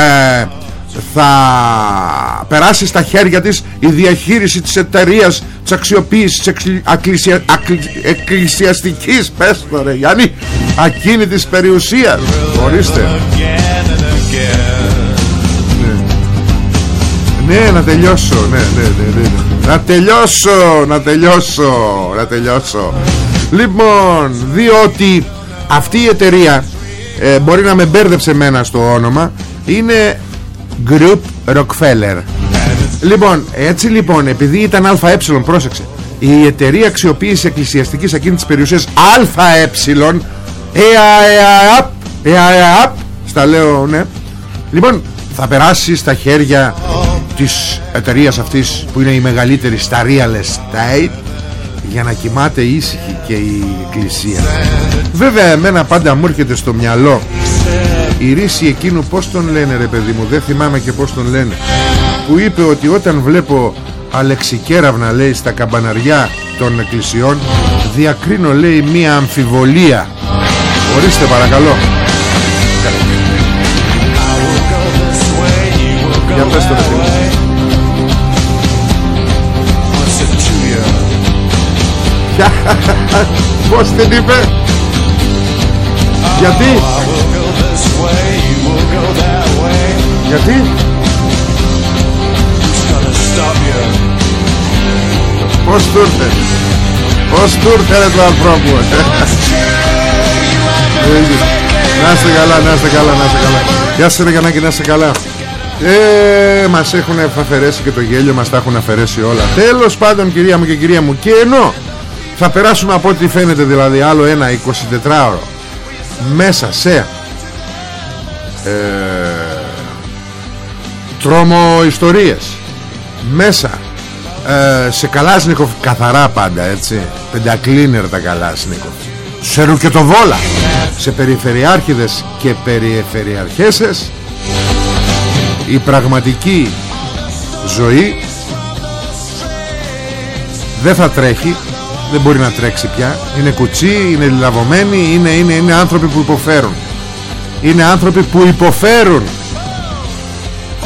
θα περάσει στα χέρια της η διαχείριση της εταιρείας της αξιοποίησης της ακκλησια... εκκλησιαστικής. Πες το ρε Γιάννη. Ακίνητης περιουσίας. Ορίστε. Ναι. ναι να τελειώσω. Ναι, ναι, ναι, ναι, ναι. να τελειώσω να τελειώσω να τελειώσω. Λοιπόν διότι αυτή η εταιρεία ε, μπορεί να με μπέρδεψε μένα στο όνομα είναι Group Rockefeller. Λοιπόν έτσι λοιπόν επειδή ήταν ΑΕ πρόσεξε η εταιρεία αξιοποίηση εκκλησιαστικής ακίνητης περιουσίας ΑΕ ΕΑΕΑΠ ΕΑΕΑΠ στα λέω ναι. Λοιπόν θα περάσει στα χέρια της εταιρείας αυτής που είναι η μεγαλύτερη στα real estate για να κοιμάται ήσυχη και η εκκλησία. Βέβαια εμένα πάντα μου έρχεται στο μυαλό η ρίση εκείνου πως τον λένε ρε παιδί μου δεν θυμάμαι και πως τον λένε. Που είπε ότι όταν βλέπω αλεξικέραυνα λέει στα καμπαναριά των εκκλησιών διακρίνω λέει μία αμφιβολία. Ορίστε παρακαλώ. Για πες το Πώς την είπε; Γιατί; Γιατί; Πώς του ήρθε; Πώς του ήρθε ρε το ανθρώπου Να είστε καλά, να είστε καλά, να είστε καλά. Γεια σας ρε Γιαννάκη, να είστε καλά. Ε, μας έχουν αφαιρέσει και το γέλιο μας τα έχουν αφαιρέσει όλα. Τέλος πάντων κυρία μου και κυρία μου Και ενώ θα περάσουμε από ό,τι φαίνεται δηλαδή άλλο ένα 24ωρο μέσα σε ε, τρομοϊστορίες μέσα ε, σε Καλάσνικοφ καθαρά πάντα έτσι. Πεντακλίνερ τα Καλάσνικοφ. Σε ρουκετοβόλα σε περιφερειάρχηδες και περιφερειαρχέσες η πραγματική ζωή δεν θα τρέχει δεν μπορεί να τρέξει πια. Είναι κουτσί, είναι λαβωμένοι είναι, είναι, είναι άνθρωποι που υποφέρουν. Είναι άνθρωποι που υποφέρουν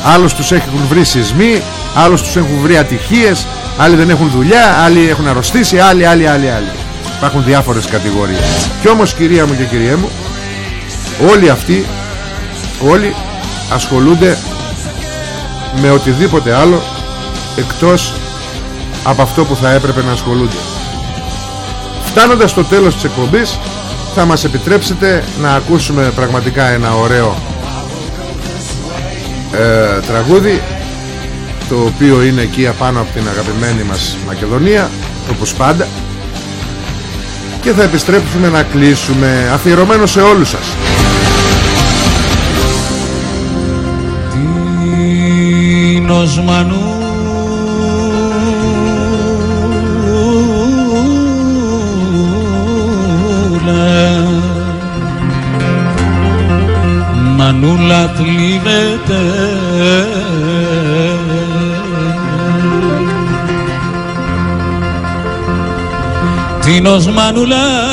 άλλους τους έχουν βρει σεισμοί άλλους τους έχουν βρει ατυχίες άλλοι δεν έχουν δουλειά άλλοι έχουν αρρωστήσει άλλοι, άλλοι, άλλοι, άλλοι. Υπάρχουν διάφορες κατηγορίες. Κι όμως κυρία μου και κυρία μου όλοι αυτοί όλοι ασχολούνται με οτιδήποτε άλλο εκτός από αυτό που θα έπρεπε να ασχολούνται. Φτάνοντας στο τέλος της εκπομπής θα μας επιτρέψετε να ακούσουμε πραγματικά ένα ωραίο ε, τραγούδι το οποίο είναι εκεί απάνω από την αγαπημένη μας Μακεδονία όπως πάντα. Και θα επιστρέψουμε να κλείσουμε αφιερωμένο σε όλους σας. Τίνος Μανούλα θλίβεται Τίνος Μανούλα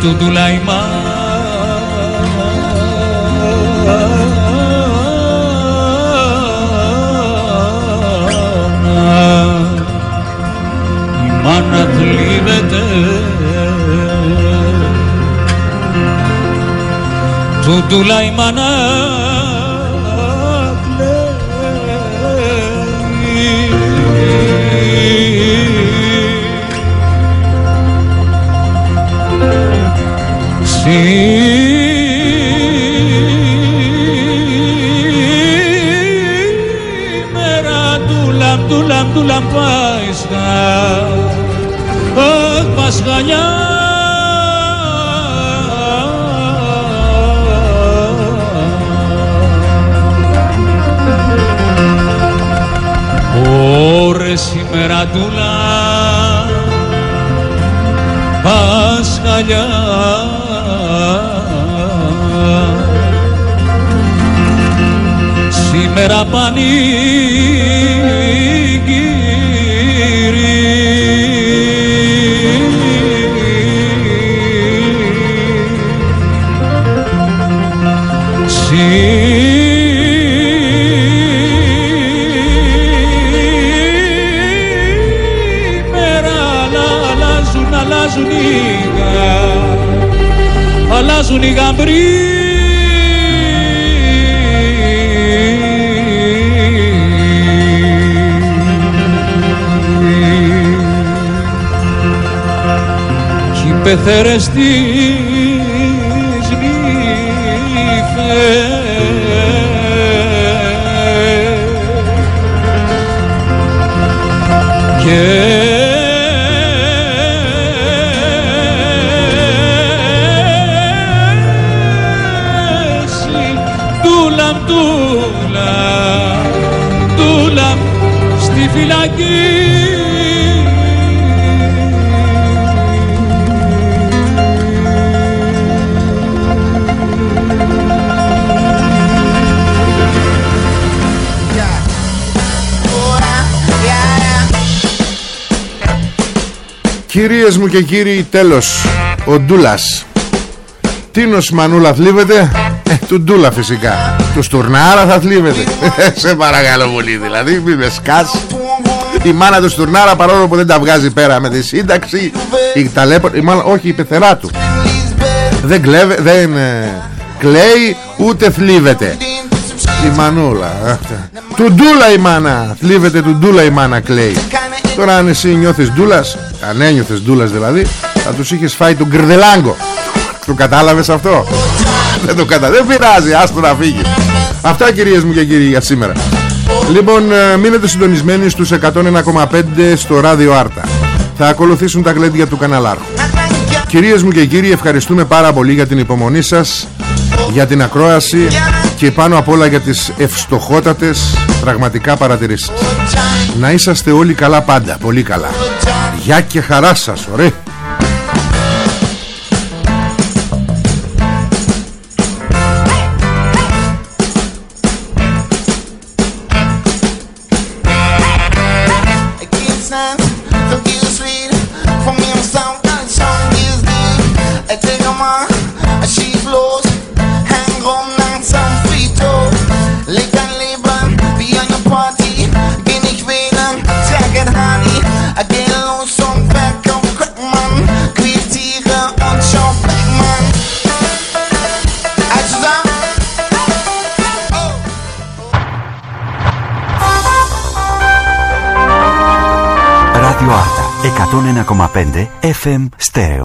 του του λαϊμάνα η μάνα θλίβεται. Του του Σήμερα ντούλαμ, ντούλαμ, ντούλαμ Πάσχα Αχ, Πασχαλιά Ωρε σήμερα ντούλαμ Πασχαλιά Σήμερα πανηγύρι. Σήμερα αλλα- αλλάζουν, αλλάζουν οι γα- αλλάζουν οι γαμπροί κι οι πεθερές της νύφες. Και Κυρίες μου και κύριοι τέλος Ο Ντούλας. Τίνος Μανούλας θλίβεται. Ε, Του Ντούλα φυσικά. Τους Στουρνάρα θα θλίβεται. Ε, Σε παρακαλώ πολύ δηλαδή Μη με σκάς. Η μάνα του Στουρνάρα παρόλο που δεν τα βγάζει πέρα Με τη σύνταξη η ταλέπο, η μάνα, Όχι η πεθερά του. Δεν, κλέβε, δεν ε, κλαίει ούτε θλίβεται. Η Μανούλα αυτά. Του Ντούλα η μάνα Θλίβεται του Ντούλα η μάνα κλαίει. Τώρα αν εσύ νιώθεις ντούλας Αν ένιωθες ντούλας δηλαδή Θα τους είχες φάει τον γκρδελάγκο. Το κατάλαβες αυτό; Δεν το κατα... Δεν πειράζει άστο να φύγει. Αυτά κυρίες μου και κύριοι για σήμερα. Λοιπόν ε, μείνετε συντονισμένοι στους 101,5 στο ράδιο Άρτα. Θα ακολουθήσουν τα γλέντια του καναλάρχου. Κυρίες μου και κύριοι ευχαριστούμε πάρα πολύ για την υπομονή σας Για την ακρόαση Και πάνω απ' όλα για τις ευστοχότατες Πραγματικά παρατηρήσεις. Να είσαστε όλοι καλά πάντα Πολύ καλά. Γεια και χαρά σας ωραία FM Στέρεο.